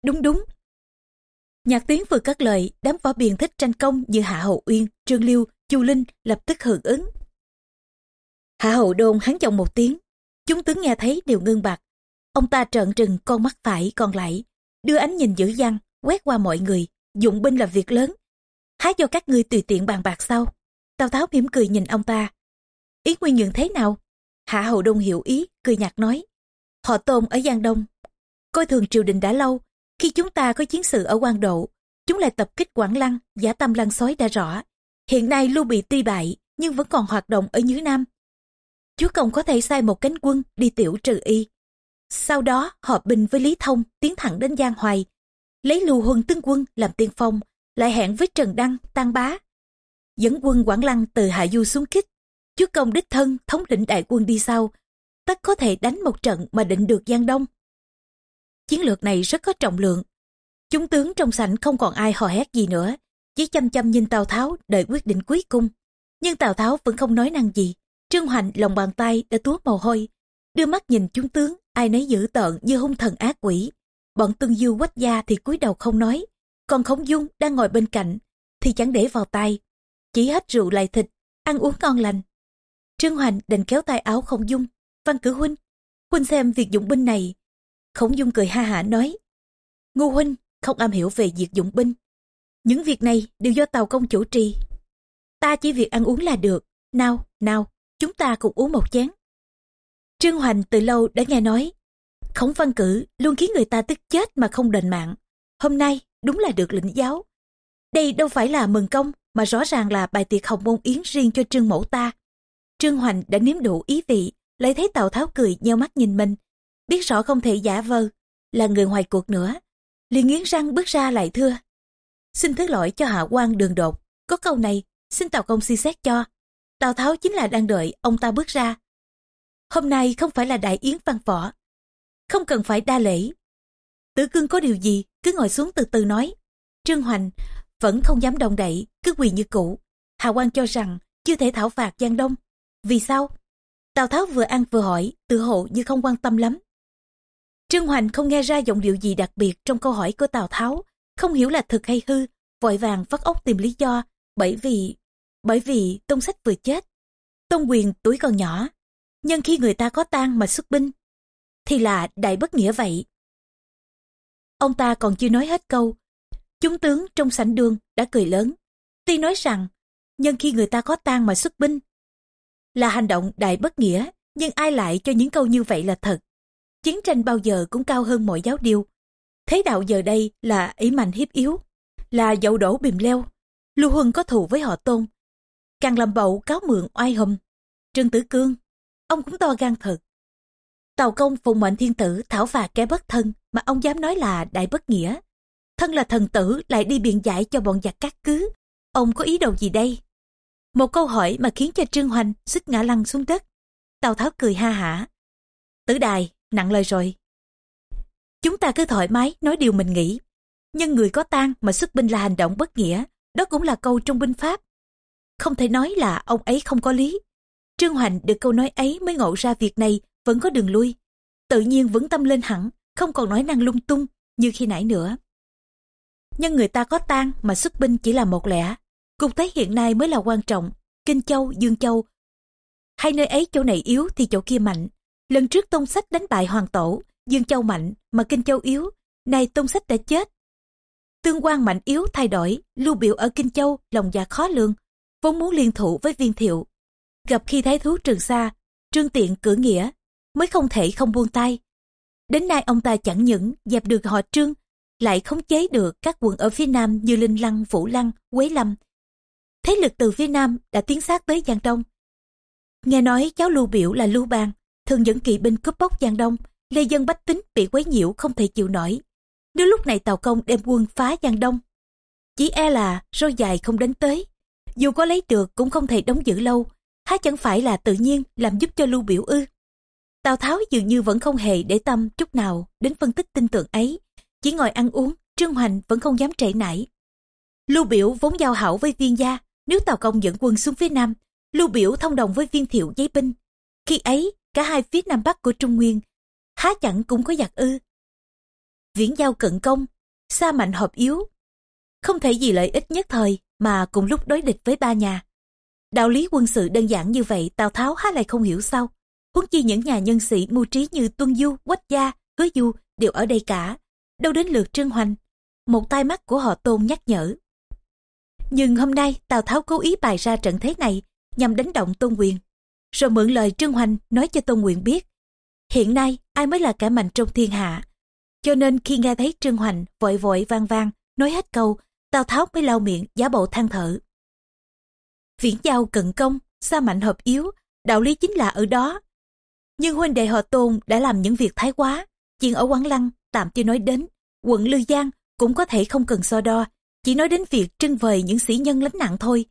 Đúng đúng. Nhạc tiến vừa cất lời, đám võ biền thích tranh công như Hạ Hậu Uyên, Trương Liêu, Chu Linh lập tức hưởng ứng. Hạ Hậu Đôn hắn chồng một tiếng. Chúng tướng nghe thấy đều ngưng bặt. Ông ta trợn trừng con mắt phải còn lại, đưa ánh nhìn dữ dằn, quét qua mọi người. Dụng binh là việc lớn. Há cho các ngươi tùy tiện bàn bạc sau. Tào Tháo mỉm cười nhìn ông ta. Ý nguyên nhượng thế nào? Hạ Hậu Đông hiểu ý, cười nhạt nói. Họ tôn ở Giang Đông. Coi thường triều đình đã lâu. Khi chúng ta có chiến sự ở quan Độ, chúng lại tập kích Quảng Lăng, giả tâm lăng sói đã rõ. Hiện nay Lưu Bị tuy bại, nhưng vẫn còn hoạt động ở dưới Nam. Chúa Công có thể sai một cánh quân đi tiểu trừ y. Sau đó họp binh với Lý Thông tiến thẳng đến Giang Hoài, lấy Lưu Huân tướng quân làm tiên phong, lại hẹn với Trần Đăng, Tăng Bá. Dẫn quân Quảng Lăng từ Hạ Du xuống kích. Chúa Công đích thân thống lĩnh đại quân đi sau, tất có thể đánh một trận mà định được Giang Đông. Chiến lược này rất có trọng lượng. Chúng tướng trong sảnh không còn ai hò hét gì nữa, chỉ chăm chăm nhìn Tào Tháo đợi quyết định cuối cùng. Nhưng Tào Tháo vẫn không nói năng gì. Trương Hoành lòng bàn tay đã tuốt mồ hôi, đưa mắt nhìn chúng tướng, ai nấy dữ tợn như hung thần ác quỷ. Bọn Tương Du quách gia thì cúi đầu không nói, còn Khổng Dung đang ngồi bên cạnh thì chẳng để vào tay, chỉ hết rượu lại thịt, ăn uống ngon lành. Trương Hoành định kéo tay áo Khổng Dung, văn cử huynh, huynh xem việc dụng binh này. Khổng Dung cười ha hả nói, ngu huynh không am hiểu về việc dụng binh. Những việc này đều do Tàu Công chủ trì. Ta chỉ việc ăn uống là được. Nào, nào, chúng ta cùng uống một chén. Trương Hoành từ lâu đã nghe nói, khổng văn cử luôn khiến người ta tức chết mà không đền mạng. Hôm nay đúng là được lĩnh giáo. Đây đâu phải là mừng công mà rõ ràng là bài tiệc hồng môn yến riêng cho trương mẫu ta. Trương Hoành đã nếm đủ ý vị, lại thấy Tào Tháo cười nheo mắt nhìn mình. Biết rõ không thể giả vờ, là người ngoài cuộc nữa. liền nghiến răng bước ra lại thưa. Xin thứ lỗi cho hạ quan đường đột, có câu này, xin Tào Công suy xét cho. Tào Tháo chính là đang đợi ông ta bước ra. Hôm nay không phải là đại yến văn võ, không cần phải đa lễ. Tử cương có điều gì, cứ ngồi xuống từ từ nói. Trương Hoành vẫn không dám động đậy, cứ quỳ như cũ. Hà Quang cho rằng chưa thể thảo phạt Giang Đông. Vì sao? Tào Tháo vừa ăn vừa hỏi, tự hộ như không quan tâm lắm. Trương Hoành không nghe ra giọng điệu gì đặc biệt trong câu hỏi của Tào Tháo, không hiểu là thực hay hư, vội vàng vắt óc tìm lý do, bởi vì bởi vì Tông Sách vừa chết. Tông Quyền tuổi còn nhỏ, nhưng khi người ta có tang mà xuất binh, thì là đại bất nghĩa vậy. Ông ta còn chưa nói hết câu, chúng tướng trong sảnh đường đã cười lớn. Tuy nói rằng, nhân khi người ta có tang mà xuất binh, là hành động đại bất nghĩa, nhưng ai lại cho những câu như vậy là thật. Chiến tranh bao giờ cũng cao hơn mọi giáo điều. Thế đạo giờ đây là ý mạnh hiếp yếu, là dậu đổ bìm leo. Lưu Huân có thù với họ tôn, càng làm bậu cáo mượn oai hùm. Trương Tử Cương, ông cũng to gan thật. Tàu công phụng mệnh thiên tử thảo phạt kẻ bất thân mà ông dám nói là đại bất nghĩa. Thân là thần tử lại đi biện giải cho bọn giặc cát cứ. Ông có ý đồ gì đây? Một câu hỏi mà khiến cho Trương Hoành xích ngã lăn xuống đất. Tào Tháo cười ha hả. Tử đài, nặng lời rồi. Chúng ta cứ thoải mái nói điều mình nghĩ. Nhưng người có tang mà xuất binh là hành động bất nghĩa. Đó cũng là câu trong binh pháp. Không thể nói là ông ấy không có lý. Trương Hoành được câu nói ấy mới ngộ ra việc này vẫn có đường lui. Tự nhiên vững tâm lên hẳn, không còn nói năng lung tung như khi nãy nữa. Nhưng người ta có tan mà xuất binh chỉ là một lẽ. Cục thế hiện nay mới là quan trọng. Kinh Châu, Dương Châu. Hai nơi ấy chỗ này yếu thì chỗ kia mạnh. Lần trước Tông Sách đánh bại Hoàng Tổ, Dương Châu mạnh mà Kinh Châu yếu. Nay Tông Sách đã chết. Tương quan mạnh yếu thay đổi, lưu biểu ở Kinh Châu lòng dạ khó lường, vốn muốn liên thủ với viên thiệu. Gặp khi thái thú Trường Sa, Trương Tiện cử nghĩa, mới không thể không buông tay. Đến nay ông ta chẳng những dẹp được họ Trương, lại khống chế được các quận ở phía Nam như Linh Lăng, Vũ Lăng, Quế Lâm. Thế lực từ phía Nam đã tiến sát tới Giang Đông. Nghe nói cháu Lưu Biểu là Lưu Bang, thường dẫn kỵ binh cướp bóc Giang Đông, lê dân bách tính bị quấy nhiễu không thể chịu nổi. Nếu lúc này Tào Công đem quân phá Giang Đông, chỉ e là roi dài không đánh tới. Dù có lấy được cũng không thể đóng giữ lâu, há chẳng phải là tự nhiên làm giúp cho lưu biểu ư. Tào Tháo dường như vẫn không hề để tâm chút nào đến phân tích tin tưởng ấy, chỉ ngồi ăn uống, Trương Hoành vẫn không dám trễ nải. Lưu biểu vốn giao hảo với viên gia, nếu Tào Công dẫn quân xuống phía Nam, Lưu biểu thông đồng với viên thiệu giấy binh. Khi ấy, cả hai phía Nam Bắc của Trung Nguyên, há chẳng cũng có giặc ư. Viễn giao cận công, xa mạnh hợp yếu, không thể gì lợi ích nhất thời mà cùng lúc đối địch với ba nhà. Đạo lý quân sự đơn giản như vậy Tào Tháo há lại không hiểu sao. huống chi những nhà nhân sĩ mưu trí như Tuân Du, Quách Gia, Hứa Du đều ở đây cả. Đâu đến lượt Trương Hoành. Một tai mắt của họ tôn nhắc nhở. Nhưng hôm nay Tào Tháo cố ý bày ra trận thế này nhằm đánh động Tôn Quyền. Rồi mượn lời Trương Hoành nói cho Tôn Quyền biết. Hiện nay ai mới là kẻ mạnh trong thiên hạ. Cho nên khi nghe thấy Trương Hoành vội vội vang vang nói hết câu, Tào Tháo mới lau miệng giả bộ than thở. Viễn giao cận công, xa mạnh hợp yếu, đạo lý chính là ở đó. Nhưng huynh đệ họ Tôn đã làm những việc thái quá, chuyện ở Quảng Lăng tạm chưa nói đến, quận Lư Giang cũng có thể không cần so đo, chỉ nói đến việc trưng vời những sĩ nhân lánh nặng thôi.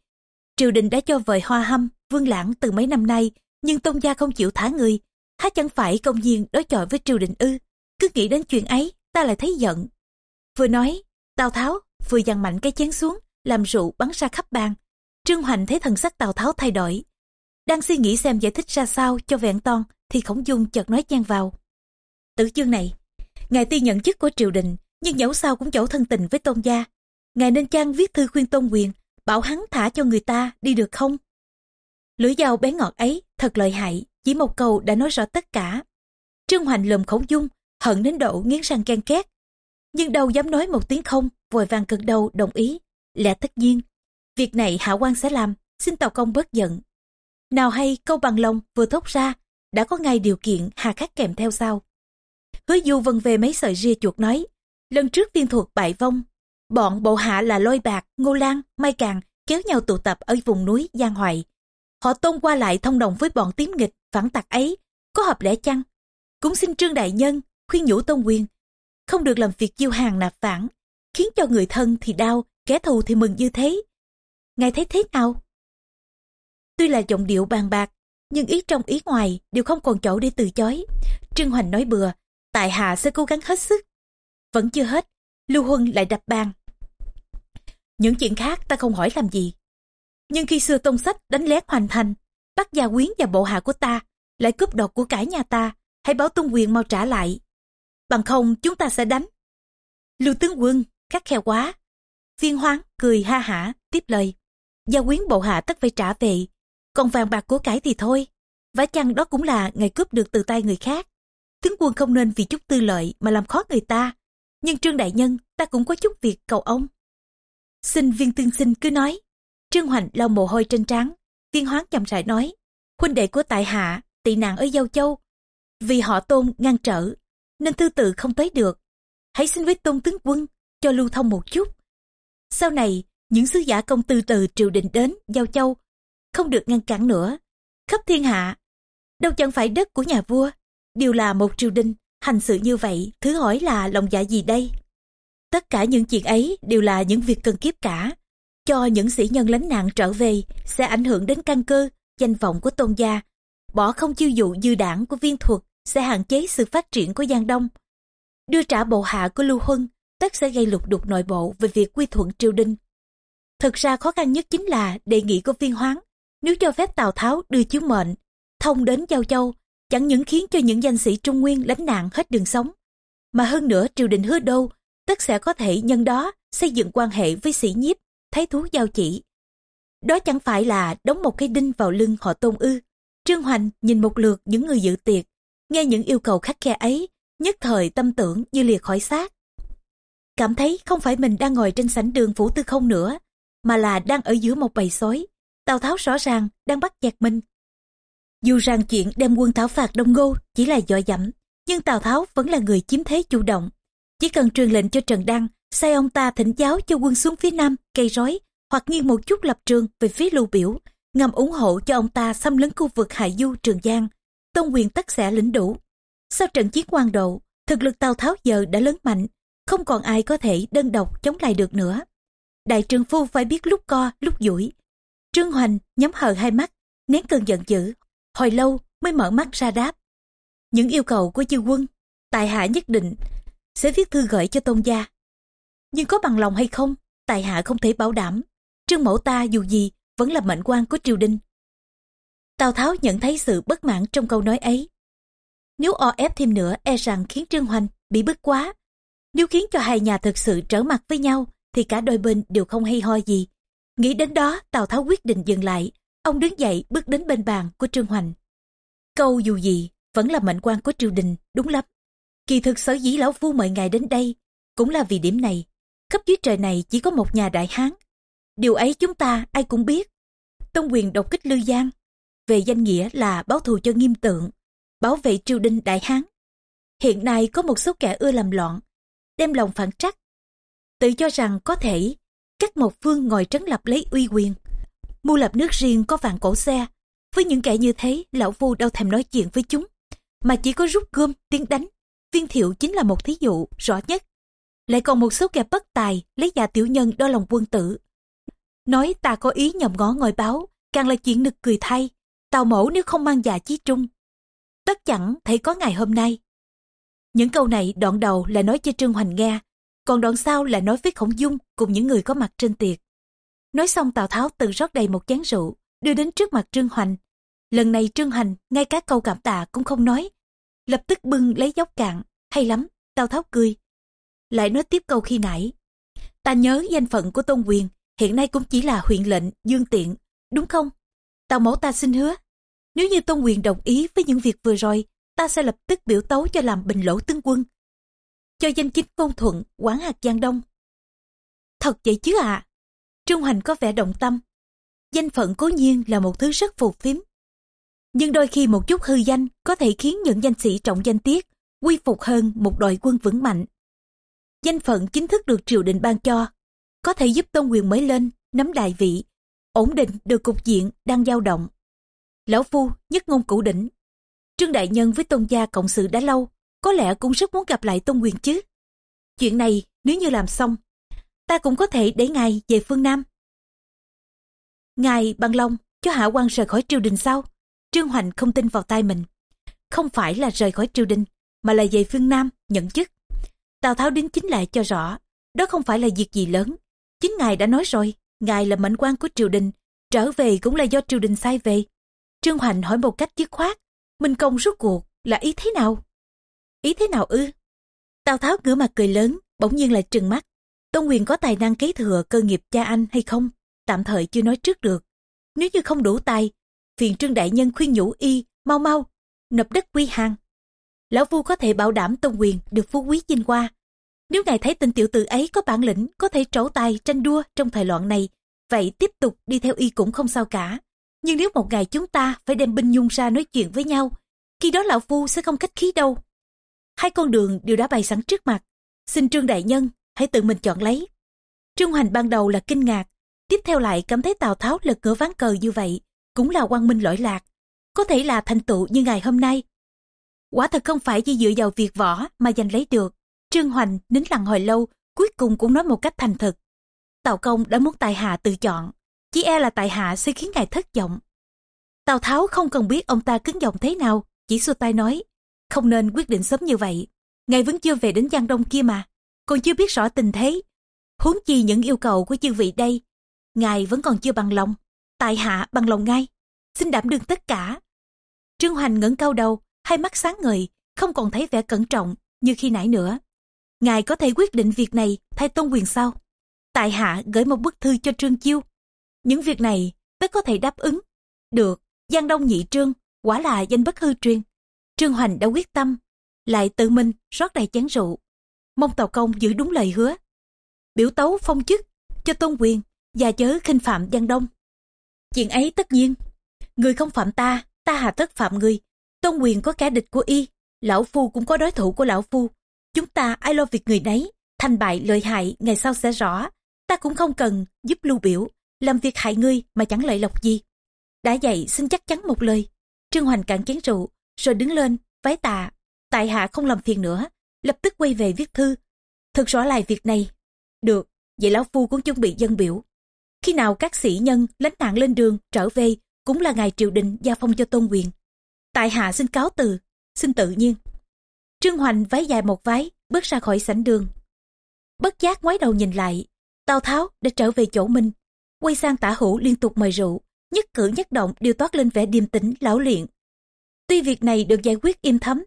Triều đình đã cho vời hoa hâm, vương lãng từ mấy năm nay, nhưng tôn gia không chịu thả người. Há chẳng phải công nhiên đối chọi với triều đình ư. Cứ nghĩ đến chuyện ấy, ta lại thấy giận. Vừa nói, Tào Tháo vừa dằn mạnh cái chén xuống, làm rượu bắn ra khắp bàn. Trương Hoành thấy thần sắc Tào Tháo thay đổi. Đang suy nghĩ xem giải thích ra sao cho vẹn toàn, thì khổng dung chợt nói chen vào. Tử chương này, ngài tuy nhận chức của triều đình, nhưng dẫu sao cũng chỗ thân tình với tôn gia. Ngài nên chăng viết thư khuyên tôn quyền, bảo hắn thả cho người ta đi được không? Lưỡi dao bé ngọt ấy thật lợi hại, chỉ một câu đã nói rõ tất cả. Trương Hoành lùm khổng dung, hận đến độ nghiến răng ken két. Nhưng đâu dám nói một tiếng không, vội vàng cực đầu đồng ý. Lẽ tất nhiên, việc này hạ quan sẽ làm, xin tàu công bớt giận. Nào hay câu bằng lòng vừa thốt ra, đã có ngay điều kiện hà khắc kèm theo sau. Hứa du vân về mấy sợi ria chuột nói, lần trước viên thuật bại vong, bọn bộ hạ là lôi bạc, ngô lan, mai càng kéo nhau tụ tập ở vùng núi Giang Hoài. Họ tôn qua lại thông đồng với bọn tím nghịch, phản tặc ấy, có hợp lẽ chăng? Cũng xin Trương Đại Nhân, khuyên nhủ Tôn Quyền, không được làm việc chiêu hàng nạp phản, khiến cho người thân thì đau, kẻ thù thì mừng như thế. Ngài thấy thế nào? Tuy là giọng điệu bàn bạc, nhưng ý trong ý ngoài đều không còn chỗ để từ chối. Trương Hoành nói bừa, tại hạ sẽ cố gắng hết sức. Vẫn chưa hết, Lưu Huân lại đập bàn. Những chuyện khác ta không hỏi làm gì. Nhưng khi xưa tông sách đánh lén hoàn thành, bắt gia quyến và bộ hạ của ta, lại cướp đoạt của cải nhà ta, hãy báo tung quyền mau trả lại. Bằng không chúng ta sẽ đánh. Lưu tướng quân, khắc khe quá. Viên hoáng cười ha hả, tiếp lời. Gia quyến bộ hạ tất phải trả về, còn vàng bạc của cải thì thôi. Vả chăng đó cũng là ngày cướp được từ tay người khác. Tướng quân không nên vì chút tư lợi mà làm khó người ta. Nhưng Trương Đại Nhân, ta cũng có chút việc cầu ông. Xin viên tương sinh cứ nói. Trương Hoành lau mồ hôi trên trán. Viên hoáng chậm rãi nói. Huynh đệ của tại hạ, tị nạn ở Giao Châu. Vì họ tôn ngăn trở, nên tư tự không tới được. Hãy xin với tôn tướng quân, cho lưu thông một chút. Sau này, những sứ giả công tư từ triều đình đến Giao Châu, không được ngăn cản nữa. Khắp thiên hạ, đâu chẳng phải đất của nhà vua, đều là một triều đình, hành sự như vậy, thứ hỏi là lòng dạ gì đây? Tất cả những chuyện ấy đều là những việc cần kiếp cả. Cho những sĩ nhân lánh nạn trở về sẽ ảnh hưởng đến căn cơ, danh vọng của tôn gia. Bỏ không chiêu dụ dư đảng của viên thuật sẽ hạn chế sự phát triển của Giang Đông. Đưa trả bộ hạ của Lưu Huân, tất sẽ gây lục đục nội bộ về việc quy thuận triều đình. Thực ra khó khăn nhất chính là đề nghị của viên hoáng. Nếu cho phép Tào Tháo đưa chiếu mệnh, thông đến Giao Châu, chẳng những khiến cho những danh sĩ Trung Nguyên lánh nạn hết đường sống, mà hơn nữa triều đình hứa đô tất sẽ có thể nhân đó xây dựng quan hệ với sĩ nhiếp, thái thú giao chỉ. Đó chẳng phải là đóng một cái đinh vào lưng họ tôn ư. Trương Hoành nhìn một lượt những người dự tiệc, nghe những yêu cầu khắc khe ấy, nhất thời tâm tưởng như lìa khỏi xác. Cảm thấy không phải mình đang ngồi trên sảnh đường phủ tư không nữa, mà là đang ở giữa một bầy sói. Tào Tháo rõ ràng đang bắt chẹt mình. Dù rằng chuyện đem quân thảo phạt Đông Ngô chỉ là dọa dẫm, nhưng Tào Tháo vẫn là người chiếm thế chủ động. Chỉ cần truyền lệnh cho Trần Đăng, sai ông ta thỉnh giáo cho quân xuống phía Nam, gây rối, hoặc nghiêng một chút lập trường về phía lưu biểu, ngầm ủng hộ cho ông ta xâm lấn khu vực Hải Du Trường Giang, tôn quyền tất sẽ lĩnh đủ. Sau trận chiến quan độ, thực lực Tào Tháo giờ đã lớn mạnh, không còn ai có thể đơn độc chống lại được nữa. Đại trương phu phải biết lúc co, lúc duỗi. Trương Hoành nhắm hờ hai mắt, nén cơn giận dữ, hồi lâu mới mở mắt ra đáp. Những yêu cầu của chư quân, tài hạ nhất định sẽ viết thư gửi cho tôn gia. Nhưng có bằng lòng hay không, tài hạ không thể bảo đảm. Trương mẫu ta dù gì vẫn là mệnh quan của triều đình. Tào Tháo nhận thấy sự bất mãn trong câu nói ấy. Nếu o ép thêm nữa e rằng khiến Trương Hoành bị bức quá. Nếu khiến cho hai nhà thực sự trở mặt với nhau thì cả đôi bên đều không hay ho gì. Nghĩ đến đó Tào Tháo quyết định dừng lại. Ông đứng dậy bước đến bên bàn của Trương Hoành. Câu dù gì, vẫn là mệnh quan của triều đình, đúng lắm. Kỳ thực sở dĩ lão phu mời ngài đến đây, cũng là vì điểm này. Khắp dưới trời này chỉ có một nhà đại hán. Điều ấy chúng ta ai cũng biết. Tông quyền độc kích Lư Giang, về danh nghĩa là báo thù cho nghiêm tượng, bảo vệ triều đình đại hán. Hiện nay có một số kẻ ưa làm loạn, đem lòng phản trắc, tự cho rằng có thể các một phương ngồi trấn lập lấy uy quyền. Mua lập nước riêng có vàng cổ xe, với những kẻ như thế lão phu đâu thèm nói chuyện với chúng, mà chỉ có rút gươm tiến đánh. Viên thiệu chính là một thí dụ rõ nhất. Lại còn một số kẻ bất tài lấy già tiểu nhân đo lòng quân tử. Nói ta có ý nhầm ngó ngồi báo, càng là chuyện nực cười thay. Tào mẫu nếu không mang già chí trung, tất chẳng thể có ngày hôm nay. Những câu này đoạn đầu là nói cho Trương Hoành nghe, còn đoạn sau là nói với Khổng Dung cùng những người có mặt trên tiệc. Nói xong Tào Tháo tự rót đầy một chén rượu, đưa đến trước mặt Trương Hoành. Lần này Trương Hoành ngay cả câu cảm tạ cũng không nói, lập tức bưng lấy dốc cạn, hay lắm, Tào Tháo cười. Lại nói tiếp câu khi nãy. Ta nhớ danh phận của Tôn Quyền, hiện nay cũng chỉ là huyện lệnh, dương tiện, đúng không? Tào mẫu ta xin hứa, nếu như Tôn Quyền đồng ý với những việc vừa rồi, ta sẽ lập tức biểu tấu cho làm bình lỗ tướng quân. Cho danh chính công thuận, quán hạt Giang Đông. Thật vậy chứ ạ? À? Trung Hành có vẻ động tâm. Danh phận cố nhiên là một thứ rất phù phiếm. Nhưng đôi khi một chút hư danh có thể khiến những danh sĩ trọng danh tiết quy phục hơn một đội quân vững mạnh. Danh phận chính thức được triều đình ban cho, có thể giúp tôn quyền mới lên, nắm đại vị, ổn định được cục diện đang dao động. Lão Phu nhất ngôn cửu đỉnh. Trương Đại Nhân với Tôn Gia cộng sự đã lâu, có lẽ cũng rất muốn gặp lại Tôn Quyền chứ. Chuyện này nếu như làm xong, ta cũng có thể để ngài về phương Nam. Ngài bằng lòng cho Hạ quan rời khỏi triều đình sao? Trương Hoành không tin vào tay mình. Không phải là rời khỏi triều đình, mà là về phương Nam, nhận chức. Tào Tháo đính chính lại cho rõ, đó không phải là việc gì lớn. Chính ngài đã nói rồi, ngài là mệnh quan của triều đình, trở về cũng là do triều đình sai về. Trương Hoành hỏi một cách dứt khoát, Minh Công rút cuộc là ý thế nào? Ý thế nào ư? Tào Tháo ngửa mặt cười lớn, bỗng nhiên lại trừng mắt. Tôn Quyền có tài năng kế thừa cơ nghiệp cha anh hay không? Tạm thời chưa nói trước được. Nếu như không đủ tài, phiền Trương Đại Nhân khuyên nhủ y, mau mau, nộp đất quy hàng. Lão Phu có thể bảo đảm Tôn Quyền được phú quý dinh qua. Nếu ngài thấy tình tiểu tử ấy có bản lĩnh, có thể trổ tài tranh đua trong thời loạn này, vậy tiếp tục đi theo y cũng không sao cả. Nhưng nếu một ngày chúng ta phải đem binh nhung ra nói chuyện với nhau, khi đó lão phu sẽ không khách khí đâu. Hai con đường đều đã bày sẵn trước mặt. Xin Trương Đại Nhân, hãy tự mình chọn lấy. Trương Hoành ban đầu là kinh ngạc, tiếp theo lại cảm thấy Tào Tháo lật ngửa ván cờ như vậy, cũng là quang minh lỗi lạc. Có thể là thành tựu như ngày hôm nay. Quả thật không phải chỉ dựa vào việc võ mà giành lấy được. Trương Hoành nín lặng hồi lâu, cuối cùng cũng nói một cách thành thực. Tào Công đã muốn tài hạ tự chọn, chỉ e là tại hạ sẽ khiến ngài thất vọng. Tào Tháo không cần biết ông ta cứng giọng thế nào, chỉ xua tay nói, không nên quyết định sớm như vậy. Ngài vẫn chưa về đến Giang Đông kia mà, còn chưa biết rõ tình thế. Huống chi những yêu cầu của chư vị đây, ngài vẫn còn chưa bằng lòng. Tại hạ bằng lòng ngay, xin đảm đương tất cả. Trương Hoành ngẩng cao đầu, hai mắt sáng ngời, không còn thấy vẻ cẩn trọng như khi nãy nữa. Ngài có thể quyết định việc này thay tôn quyền sau. Tại hạ gửi một bức thư cho Trương Chiêu, những việc này tất có thể đáp ứng. Được, Giang Đông nhị trương, quả là danh bất hư truyền. Trương Hoành đã quyết tâm, lại tự mình rót đầy chén rượu. Mong Tàu Công giữ đúng lời hứa. Biểu tấu phong chức cho tôn quyền và chớ khinh phạm Giang Đông. Chuyện ấy tất nhiên, người không phạm ta, ta hà tất phạm người. Tôn quyền có kẻ địch của y, lão phu cũng có đối thủ của lão phu. Chúng ta ai lo việc người nấy, thành bại lợi hại ngày sau sẽ rõ. Ta cũng không cần giúp lưu biểu làm việc hại ngươi mà chẳng lợi lộc gì. Đã dậy xin chắc chắn một lời. Trương Hoành cạn chén rượu, rồi đứng lên, vái tạ. Tại hạ không làm phiền nữa, lập tức quay về viết thư. Thực rõ lại việc này. Được, vậy Lão Phu cũng chuẩn bị dân biểu. Khi nào các sĩ nhân lánh nạn lên đường trở về cũng là ngày triều đình gia phong cho tôn quyền. Tại hạ xin cáo từ, xin tự nhiên. Trương Hoành vái dài một vái bước ra khỏi sảnh đường. Bất giác ngoái đầu nhìn lại, Tào Tháo đã trở về chỗ mình, quay sang tả hữu liên tục mời rượu, nhất cử nhất động đều toát lên vẻ điềm tĩnh lão luyện. Tuy việc này được giải quyết im thấm,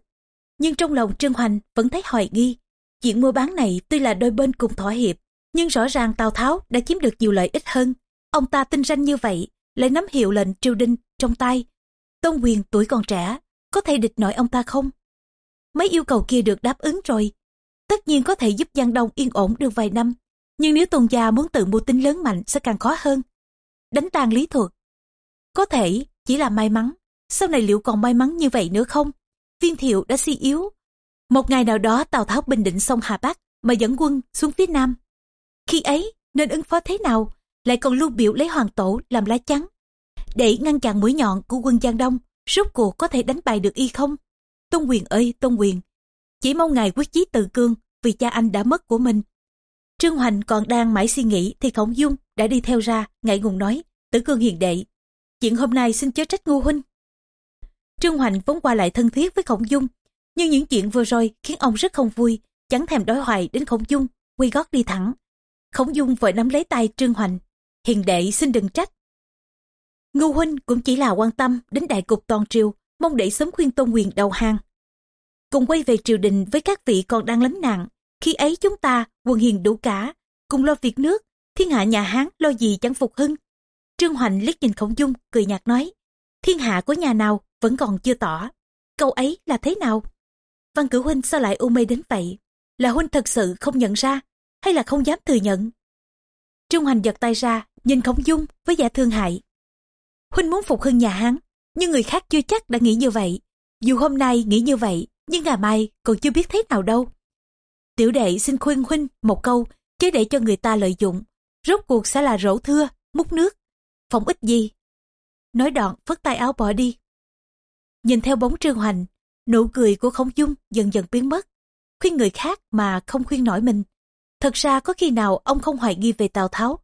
nhưng trong lòng Trương Hoành vẫn thấy hoài nghi. Chuyện mua bán này tuy là đôi bên cùng thỏa hiệp, nhưng rõ ràng Tào Tháo đã chiếm được nhiều lợi ích hơn. Ông ta tinh ranh như vậy, lại nắm hiệu lệnh triều đình trong tay. Tôn quyền tuổi còn trẻ, có thể địch nổi ông ta không? Mấy yêu cầu kia được đáp ứng rồi. Tất nhiên có thể giúp Giang Đông yên ổn được vài năm. Nhưng nếu Tôn Gia muốn tự mưu tính lớn mạnh sẽ càng khó hơn. Đánh tan lý thuật. Có thể chỉ là may mắn. Sau này liệu còn may mắn như vậy nữa không? Viên thiệu đã suy yếu. Một ngày nào đó Tào Tháo bình định xong Hà Bắc mà dẫn quân xuống phía Nam. Khi ấy nên ứng phó thế nào? Lại còn lưu biểu lấy hoàng tổ làm lá chắn. Để ngăn chặn mũi nhọn của quân Giang Đông, rốt cuộc có thể đánh bại được y không? Tôn quyền ơi Tôn quyền, chỉ mong ngài quyết chí tự cương vì cha anh đã mất của mình. Trương Hoành còn đang mãi suy nghĩ thì Khổng Dung đã đi theo ra, ngại ngùng nói, tử cương hiền đệ. Chuyện hôm nay xin chớ trách ngu huynh. Trương Hoành vốn qua lại thân thiết với Khổng Dung, nhưng những chuyện vừa rồi khiến ông rất không vui, chẳng thèm đối hoài đến Khổng Dung, quy gót đi thẳng. Khổng Dung vội nắm lấy tay Trương Hoành, hiền đệ xin đừng trách. Ngưu huynh cũng chỉ là quan tâm đến đại cục toàn triều, mong để sớm khuyên tôn quyền đầu hàng. Cùng quay về triều đình với các vị còn đang lánh nạn, khi ấy chúng ta quần hiền đủ cả, cùng lo việc nước, thiên hạ nhà Hán lo gì chẳng phục hưng. Trương Hoành liếc nhìn Khổng Dung, cười nhạt nói, thiên hạ của nhà nào vẫn còn chưa tỏ. Câu ấy là thế nào? Văn cử huynh sao lại u mê đến vậy? Là huynh thật sự không nhận ra, hay là không dám thừa nhận? Trương Hoành giật tay ra, nhìn Khổng Dung với vẻ thương hại. Huynh muốn phục hưng nhà Hán, nhưng người khác chưa chắc đã nghĩ như vậy. Dù hôm nay nghĩ như vậy, nhưng ngày mai còn chưa biết thế nào đâu. Tiểu đệ xin khuyên huynh một câu, chứ để cho người ta lợi dụng. Rốt cuộc sẽ là rổ thưa, múc nước. Phòng ích gì? Nói đoạn phất tay áo bỏ đi. Nhìn theo bóng trương hoành, nụ cười của khổng dung dần dần biến mất. Khuyên người khác mà không khuyên nổi mình. Thật ra có khi nào ông không hoài nghi về Tào Tháo.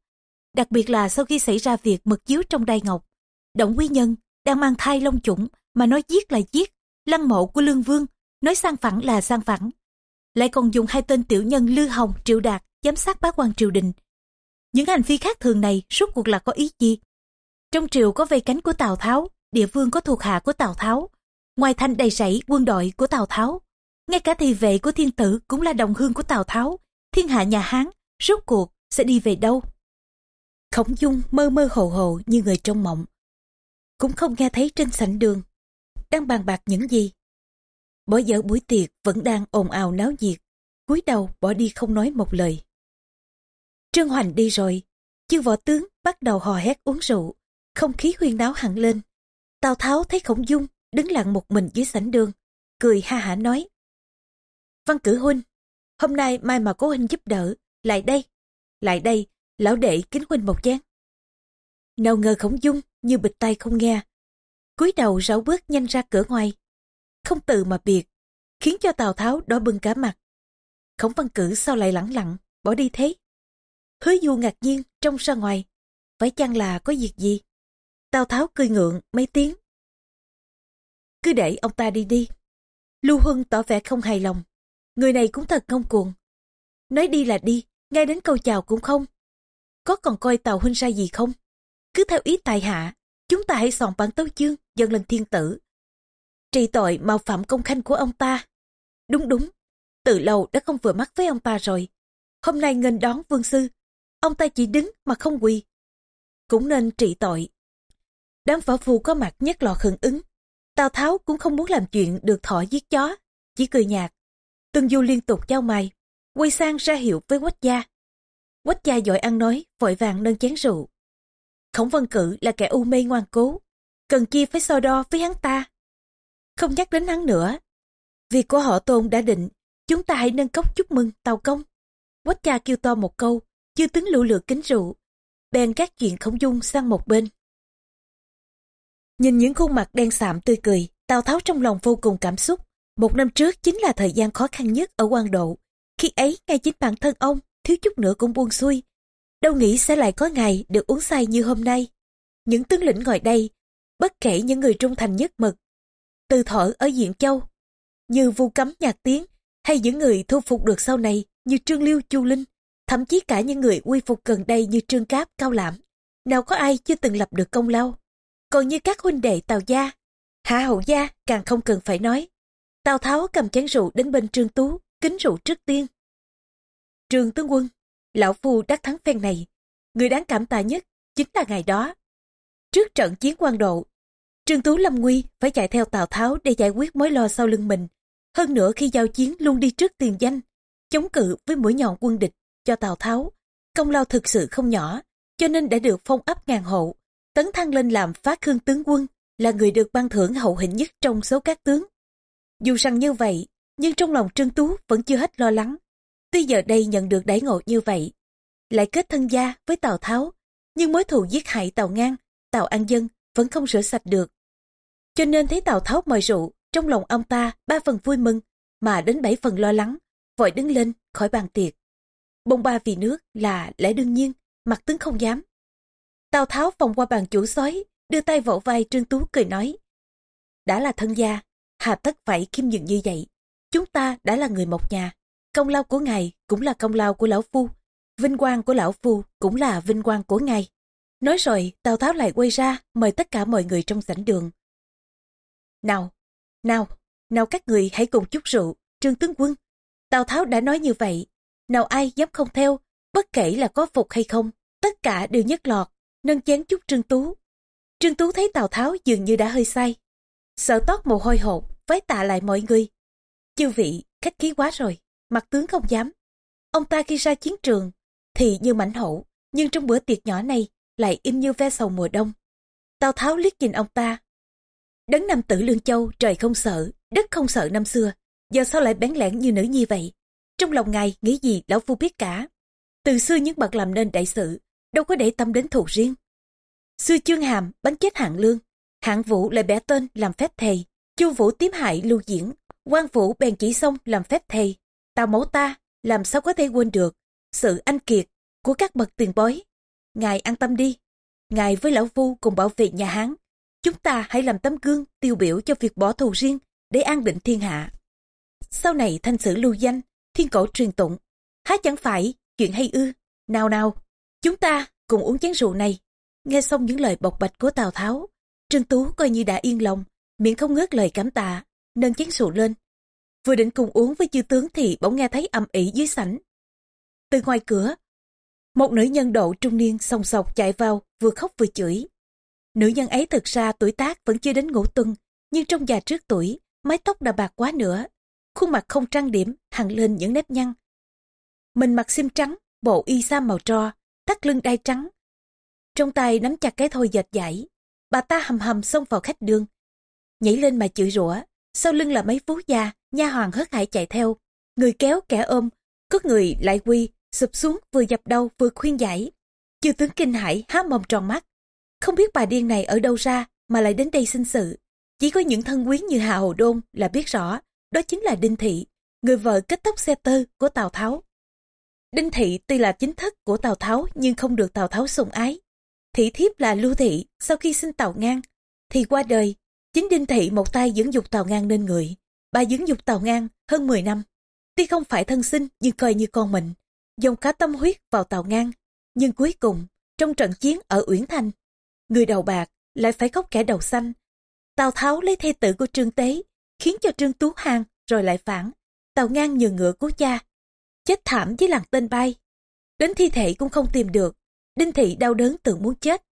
Đặc biệt là sau khi xảy ra việc mật chiếu trong đai ngọc. Động quý nhân đang mang thai long chủng mà nói giết là giết. Lăng mộ của Lương Vương nói sang phẳng là sang phẳng. Lại còn dùng hai tên tiểu nhân Lư Hồng, Triệu Đạt giám sát bá quan triều đình. Những hành vi khác thường này suốt cuộc là có ý gì? Trong triều có vây cánh của Tào Tháo, địa phương có thuộc hạ của Tào Tháo, ngoài thành đầy sảy quân đội của Tào Tháo. Ngay cả thị vệ của thiên tử cũng là đồng hương của Tào Tháo, thiên hạ nhà Hán, rốt cuộc sẽ đi về đâu? Khổng dung mơ mơ hồ hồ như người trong mộng. Cũng không nghe thấy trên sảnh đường. Đang bàn bạc những gì Bỏ dở buổi tiệc vẫn đang ồn ào náo nhiệt, cúi đầu bỏ đi không nói một lời. Trương Hoành đi rồi, chư võ tướng bắt đầu hò hét uống rượu, không khí huyên náo hẳn lên. Tào Tháo thấy Khổng Dung đứng lặng một mình dưới sảnh đường, cười ha hả nói. Văn cử huynh, hôm nay mai mà cố huynh giúp đỡ, lại đây, lại đây, lão đệ kính huynh một chén. Nào ngờ Khổng Dung như bịch tay không nghe, cúi đầu rảo bước nhanh ra cửa ngoài không từ mà biệt, khiến cho Tào Tháo đỏ bừng cả mặt. Khổng văn cử sao lại lẳng lặng, bỏ đi thế? Hứa du ngạc nhiên trong ra ngoài, phải chăng là có việc gì? Tào Tháo cười ngượng mấy tiếng. Cứ để ông ta đi đi. Lưu Huân tỏ vẻ không hài lòng. Người này cũng thật ngông cuồng. Nói đi là đi, ngay đến câu chào cũng không. Có còn coi Tào Huynh sai gì không? Cứ theo ý tài hạ, chúng ta hãy soạn bản tấu chương dâng lên thiên tử trị tội mạo phạm công khanh của ông ta. Đúng đúng, từ lâu đã không vừa mắt với ông ta rồi. Hôm nay nghênh đón vương sư, ông ta chỉ đứng mà không quỳ. Cũng nên trị tội. Đám võ phu có mặt nhất lọ khẩn ứng. Tào Tháo cũng không muốn làm chuyện được thọ giết chó, chỉ cười nhạt. Tương du liên tục trao mày, quay sang ra hiệu với quách gia. Quách gia giỏi ăn nói, vội vàng nâng chén rượu. Khổng vân cử là kẻ u mê ngoan cố, cần chi phải so đo với hắn ta. Không nhắc đến hắn nữa. Việc của họ tôn đã định, chúng ta hãy nâng cốc chúc mừng tàu công. Quách cha kêu to một câu, chưa tướng lũ lượt kính rượu, bèn các chuyện khổng dung sang một bên. Nhìn những khuôn mặt đen sạm tươi cười, Tào Tháo trong lòng vô cùng cảm xúc. Một năm trước chính là thời gian khó khăn nhất ở quan độ. Khi ấy, ngay chính bản thân ông, thiếu chút nữa cũng buông xuôi. Đâu nghĩ sẽ lại có ngày được uống say như hôm nay. Những tướng lĩnh ngồi đây, bất kể những người trung thành nhất mực, từ thở ở Diện Châu, như vu cấm nhạc tiếng, hay những người thu phục được sau này như Trương Liêu Chu Linh, thậm chí cả những người quy phục gần đây như Trương Cáp, Cao Lãm. Nào có ai chưa từng lập được công lao. Còn như các huynh đệ Tào Gia, Hạ Hậu Gia càng không cần phải nói. Tào Tháo cầm chén rượu đến bên Trương Tú, kính rượu trước tiên. Trương Tướng Quân, Lão Phu đắc thắng phen này, người đáng cảm tạ nhất chính là ngày đó. Trước trận chiến quan độ, Trương Tú lâm nguy phải chạy theo Tào Tháo để giải quyết mối lo sau lưng mình. Hơn nữa khi giao chiến luôn đi trước tiền danh, chống cự với mũi nhọn quân địch cho Tào Tháo. Công lao thực sự không nhỏ, cho nên đã được phong ấp ngàn hộ. Tấn thăng lên làm Phá khương tướng quân, là người được ban thưởng hậu hĩnh nhất trong số các tướng. Dù rằng như vậy, nhưng trong lòng Trương Tú vẫn chưa hết lo lắng. Tuy giờ đây nhận được đãi ngộ như vậy, lại kết thân gia với Tào Tháo, nhưng mối thù giết hại Tào Ngang, Tào An Dân vẫn không rửa sạch được. Cho nên thấy Tào Tháo mời rượu, trong lòng ông ta ba phần vui mừng, mà đến bảy phần lo lắng, vội đứng lên khỏi bàn tiệc. Bông ba vì nước là lẽ đương nhiên, mặt tướng không dám. Tào Tháo vòng qua bàn chủ sói, đưa tay vỗ vai Trương Tú cười nói. Đã là thân gia, hà tất phải khiêm nhường như vậy. Chúng ta đã là người một nhà, công lao của ngài cũng là công lao của lão phu, vinh quang của lão phu cũng là vinh quang của ngài. Nói rồi, Tào Tháo lại quay ra, mời tất cả mọi người trong sảnh đường. Nào, nào, nào các người hãy cùng chút rượu, trương tướng quân. Tào Tháo đã nói như vậy, nào ai dám không theo, bất kể là có phục hay không, tất cả đều nhất lọt, nâng chén chút Trương Tú. Trương Tú thấy Tào Tháo dường như đã hơi say. Sợ tót mồ hôi hột, vái tạ lại mọi người. Chư vị, khách khí quá rồi, mặt tướng không dám. Ông ta khi ra chiến trường, thì như mảnh hổ, nhưng trong bữa tiệc nhỏ này lại im như ve sầu mùa đông. Tào Tháo liếc nhìn ông ta. Đấng nam tử Lương Châu trời không sợ, đất không sợ năm xưa, giờ sao lại bén lẻn như nữ nhi vậy? Trong lòng ngài nghĩ gì lão phu biết cả. Từ xưa những bậc làm nên đại sự, đâu có để tâm đến thù riêng. Xưa chương hàm bắn chết hạng lương, hạng vũ lại bẻ tên làm phép thầy, chu vũ tím hại lưu diễn, quan vũ bèn chỉ xong làm phép thầy. Tào mẫu ta làm sao có thể quên được sự anh kiệt của các bậc tiền bối. Ngài an tâm đi, ngài với lão phu cùng bảo vệ nhà Hán. Chúng ta hãy làm tấm gương tiêu biểu cho việc bỏ thù riêng để an định thiên hạ. Sau này thanh sử lưu danh, thiên cổ truyền tụng, há chẳng phải chuyện hay ư, nào nào, chúng ta cùng uống chén rượu này. Nghe xong những lời bộc bạch của Tào Tháo, Trương Tú coi như đã yên lòng, miệng không ngớt lời cảm tạ, nâng chén rượu lên. Vừa định cùng uống với chư tướng thì bỗng nghe thấy âm ỉ dưới sảnh. Từ ngoài cửa, một nữ nhân độ trung niên sòng sọc chạy vào, vừa khóc vừa chửi. Nữ nhân ấy thực ra tuổi tác vẫn chưa đến ngũ tuần, nhưng trong già trước tuổi, mái tóc đã bạc quá nữa. Khuôn mặt không trang điểm, hằn lên những nếp nhăn. Mình mặc xiêm trắng, bộ y sa màu tro, thắt lưng đai trắng. Trong tay nắm chặt cái thôi dệt giải. Bà ta hầm hầm xông vào khách đường. Nhảy lên mà chửi rủa, sau lưng là mấy phú già, nha hoàng hớt hải chạy theo. Người kéo kẻ ôm, có người lại quy, sụp xuống vừa dập đầu vừa khuyên giải. Chư tướng kinh hãi há mồm tròn mắt. Không biết bà điên này ở đâu ra mà lại đến đây sinh sự. Chỉ có những thân quyến như Hà Hồ Đôn là biết rõ, đó chính là Đinh Thị, người vợ kết tóc xe tơ của Tào Tháo. Đinh Thị tuy là chính thất của Tào Tháo nhưng không được Tào Tháo sủng ái. Thị thiếp là Lưu Thị sau khi sinh Tào Ngang, thì qua đời, chính Đinh Thị một tay dưỡng dục Tào Ngang nên người. Bà dưỡng dục Tào Ngang hơn 10 năm, tuy không phải thân sinh nhưng coi như con mình, dòng cả tâm huyết vào tàu Ngang. Nhưng cuối cùng, trong trận chiến ở Uyển thành, người đầu bạc lại phải khóc kẻ đầu xanh. Tào Tháo lấy thê tử của Trương Tế, khiến cho Trương Tú Hàng rồi lại phản. tàu Ngang nhường ngựa của cha, chết thảm với làng tên bay. Đến thi thể cũng không tìm được, Đinh Thị đau đớn tưởng muốn chết.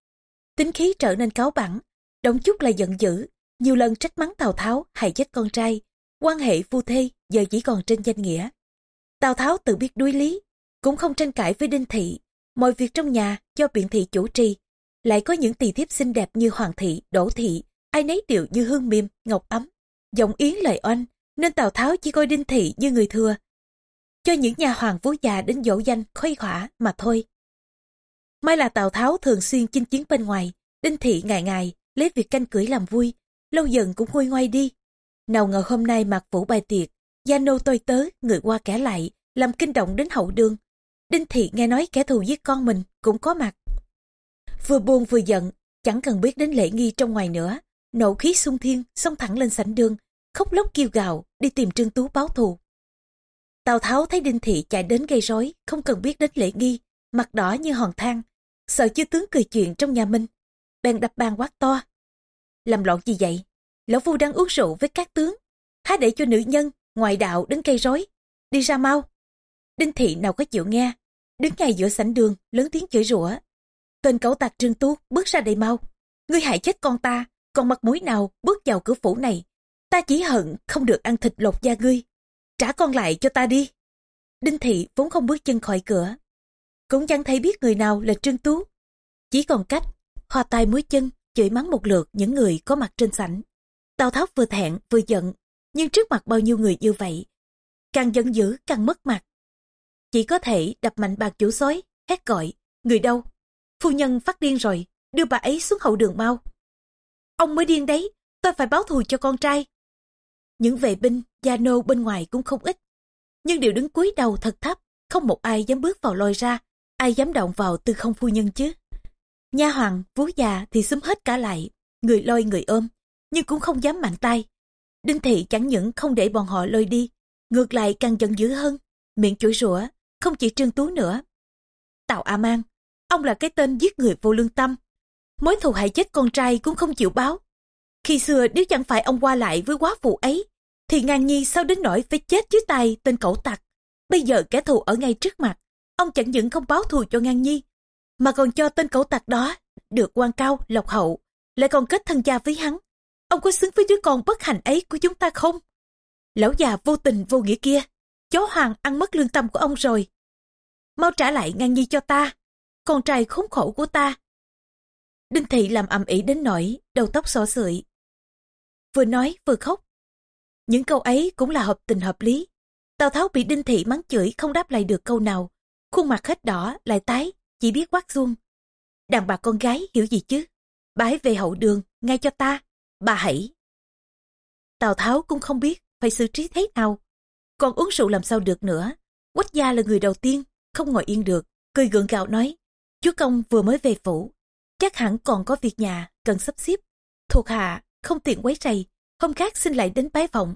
Tính khí trở nên cáu bẳn, Đổng chút là giận dữ, nhiều lần trách mắng Tào Tháo hại chết con trai. Quan hệ phu thê giờ chỉ còn trên danh nghĩa. Tào Tháo tự biết đuối lý, cũng không tranh cãi với Đinh Thị. Mọi việc trong nhà do biện thị chủ trì. Lại có những tỳ thiếp xinh đẹp như Hoàng Thị, Đỗ Thị, ai nấy đều như hương mềm, ngọc ấm. Giọng yến lời oanh, nên Tào Tháo chỉ coi Đinh Thị như người thừa. Cho những nhà hoàng vú già đến dỗ danh khuây khỏa mà thôi. May là Tào Tháo thường xuyên chinh chiến bên ngoài, Đinh Thị ngày ngày lấy việc canh cưỡi làm vui, lâu dần cũng nguôi ngoai đi. Nào ngờ hôm nay mặc vũ bài tiệc, gia nô tôi tớ, người qua kẻ lại, làm kinh động đến hậu đường. Đinh Thị nghe nói kẻ thù giết con mình cũng có mặt. Vừa buồn vừa giận, chẳng cần biết đến lễ nghi trong ngoài nữa. Nộ khí sung thiên, xông thẳng lên sảnh đường, khóc lóc kêu gào, đi tìm Trương Tú báo thù. Tào Tháo thấy Đinh Thị chạy đến gây rối, không cần biết đến lễ nghi, mặt đỏ như hòn than, sợ chư tướng cười chuyện trong nhà Minh. Bèn đập bàn quát to. Làm loạn gì vậy? Lão Phu đang uống rượu với các tướng. Há để cho nữ nhân, ngoại đạo đến gây rối. Đi ra mau. Đinh Thị nào có chịu nghe. Đứng ngay giữa sảnh đường, lớn tiếng chửi rủa. Tên cẩu tạc Trương Tú bước ra đầy mau. Ngươi hại chết con ta. còn mặt mũi nào bước vào cửa phủ này. Ta chỉ hận không được ăn thịt lột da ngươi. Trả con lại cho ta đi. Đinh Thị vốn không bước chân khỏi cửa. Cũng chẳng thấy biết người nào là Trương Tú. Chỉ còn cách, hoa tay muối chân, chửi mắng một lượt những người có mặt trên sảnh. Tào Tháo vừa thẹn vừa giận, nhưng trước mặt bao nhiêu người như vậy, càng giận dữ càng mất mặt. Chỉ có thể đập mạnh bạc chủ sói, hét gọi, người đâu? Phu nhân phát điên rồi, đưa bà ấy xuống hậu đường mau. Ông mới điên đấy, tôi phải báo thù cho con trai. Những vệ binh, gia nô bên ngoài cũng không ít. Nhưng đều đứng cúi đầu thật thấp, không một ai dám bước vào lôi ra, ai dám động vào tư không phu nhân chứ. Nha hoàng, vú già thì xúm hết cả lại, người lôi người ôm, nhưng cũng không dám mạnh tay. Đinh thị chẳng những không để bọn họ lôi đi, ngược lại càng giận dữ hơn, miệng chửi rủa, không chỉ trương tú nữa. Tào A Mang, ông là cái tên giết người vô lương tâm, mối thù hại chết con trai cũng không chịu báo. Khi xưa nếu chẳng phải ông qua lại với quá phụ ấy, thì ngang nhi sao đến nỗi phải chết dưới tay tên cẩu tặc. Bây giờ kẻ thù ở ngay trước mặt, ông chẳng những không báo thù cho ngang nhi, mà còn cho tên cẩu tặc đó được quan cao, lộc hậu, lại còn kết thân gia với hắn. Ông có xứng với đứa con bất hạnh ấy của chúng ta không? Lão già vô tình vô nghĩa kia, chó hoàng ăn mất lương tâm của ông rồi. Mau trả lại ngang nhi cho ta, con trai khốn khổ của ta. Đinh Thị làm ầm ĩ đến nỗi đầu tóc xỏ sợi. Vừa nói vừa khóc. Những câu ấy cũng là hợp tình hợp lý. Tào Tháo bị Đinh Thị mắng chửi không đáp lại được câu nào. Khuôn mặt hết đỏ, lại tái, chỉ biết quát xuông. Đàn bà con gái hiểu gì chứ? Bái về hậu đường, ngay cho ta. Bà hãy. Tào Tháo cũng không biết phải xử trí thế nào. Còn uống rượu làm sao được nữa. Quách gia là người đầu tiên, không ngồi yên được. Cười gượng gạo nói, chúa công vừa mới về phủ. Chắc hẳn còn có việc nhà, cần sắp xếp. Thuộc hạ, không tiện quấy rầy, hôm khác xin lại đến bái vọng.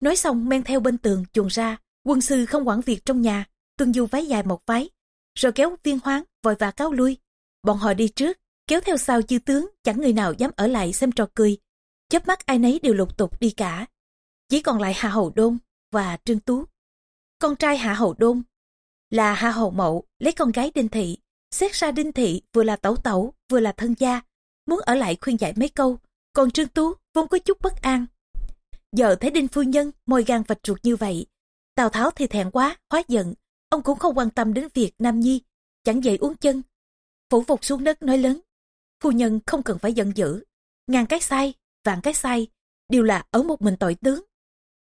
Nói xong men theo bên tường chuồn ra, quân sư không quản việc trong nhà, tuân du váy dài một váy, rồi kéo viên hoáng vội vã cáo lui. Bọn họ đi trước, kéo theo sau chư tướng, chẳng người nào dám ở lại xem trò cười. chớp mắt ai nấy đều lục tục đi cả. Chỉ còn lại hà Hầu Đôn và Trương Tú. Con trai Hạ Hầu Đôn là Hạ Hầu Mậu lấy con gái Đinh Thị. Xét ra Đinh Thị vừa là tẩu tẩu, vừa là thân gia. Muốn ở lại khuyên giải mấy câu, còn Trương Tú vốn có chút bất an. Giờ thấy Đinh Phu Nhân môi gan vạch ruột như vậy. Tào Tháo thì thẹn quá, hóa giận. Ông cũng không quan tâm đến việc Nam Nhi, chẳng dậy uống chân. Phủ phục xuống đất nói lớn. Phu Nhân không cần phải giận dữ. Ngàn cái sai, vạn cái sai, đều là ở một mình tội tướng.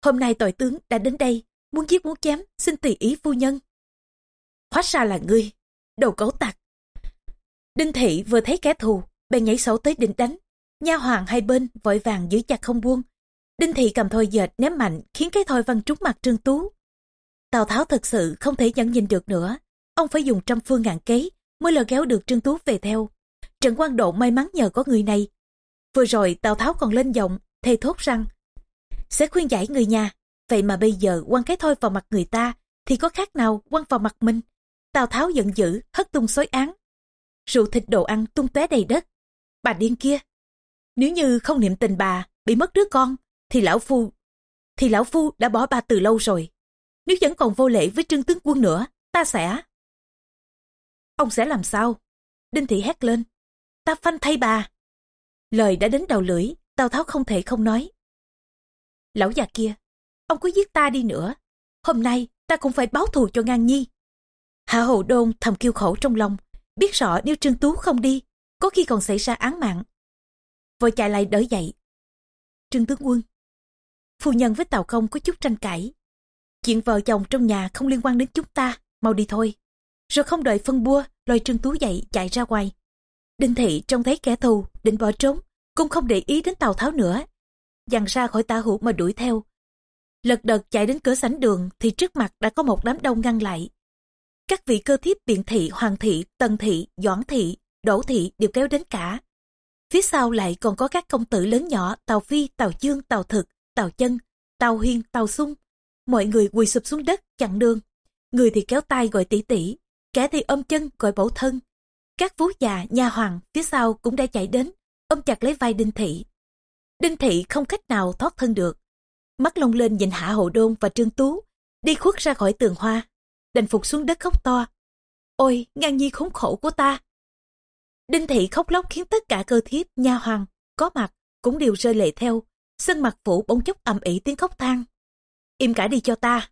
Hôm nay tội tướng đã đến đây, muốn giết muốn chém, xin tùy ý phu nhân. Hóa ra là ngươi, đầu cấu tặc. Đinh thị vừa thấy kẻ thù, bèn nhảy sổ tới định đánh. Nha hoàng hai bên vội vàng giữ chặt không buông. Đinh thị cầm thôi dệt ném mạnh khiến cái thôi văng trúng mặt Trương Tú. Tào Tháo thật sự không thể nhẫn nhìn được nữa. Ông phải dùng trăm phương ngàn kế mới lờ kéo được Trương Tú về theo. Trần Quang Độ may mắn nhờ có người này. Vừa rồi Tào Tháo còn lên giọng, thề thốt rằng sẽ khuyên giải người nhà. Vậy mà bây giờ quăng cái thôi vào mặt người ta thì có khác nào quăng vào mặt mình. Tào Tháo giận dữ, hất tung xối án. Rượu thịt đồ ăn tung tóe đầy đất. Bà điên kia. Nếu như không niệm tình bà, bị mất đứa con, thì lão phu, thì lão phu đã bỏ bà từ lâu rồi. Nếu vẫn còn vô lễ với trương tướng quân nữa, ta sẽ... Ông sẽ làm sao? Đinh Thị hét lên. Ta phanh thay bà. Lời đã đến đầu lưỡi, Tào Tháo không thể không nói. Lão già kia, ông cứ giết ta đi nữa. Hôm nay ta cũng phải báo thù cho ngang nhi. Hạ Hầu Đôn thầm kêu khổ trong lòng, biết rõ nếu Trương Tú không đi, có khi còn xảy ra án mạng. Vội chạy lại đỡ dậy. Trương tướng quân, phu nhân với Tào Công có chút tranh cãi. Chuyện vợ chồng trong nhà không liên quan đến chúng ta, mau đi thôi. Rồi không đợi phân bua, lôi Trương Tú dậy chạy ra ngoài. Đinh Thị trông thấy kẻ thù, định bỏ trốn, cũng không để ý đến Tào Tháo nữa. Dằn ra khỏi tả hữu mà đuổi theo. Lật đật chạy đến cửa sảnh đường thì trước mặt đã có một đám đông ngăn lại. Các vị cơ thiếp biện thị, hoàng thị, tần thị, doãn thị, đỗ thị đều kéo đến cả. Phía sau lại còn có các công tử lớn nhỏ Tàu Phi, Tàu Dương, Tàu Thực, Tàu Chân, Tàu Huyên, Tàu Sung. Mọi người quỳ sụp xuống đất chặn đường. Người thì kéo tay gọi tỷ tỷ, kẻ thì ôm chân gọi bổ thân. Các phú già, nha hoàng phía sau cũng đã chạy đến, ôm chặt lấy vai Đinh Thị. Đinh Thị không cách nào thoát thân được. Mắt lông lên nhìn Hạ Hậu Đôn và Trương Tú, đi khuất ra khỏi tường hoa, đành phục xuống đất khóc to. Ôi, ngang nhi khốn khổ của ta! Đinh Thị khóc lóc khiến tất cả cơ thiếp, nha hoàng, có mặt, cũng đều rơi lệ theo. Sân mặt phủ bỗng chốc ầm ĩ tiếng khóc than. Im cả đi cho ta.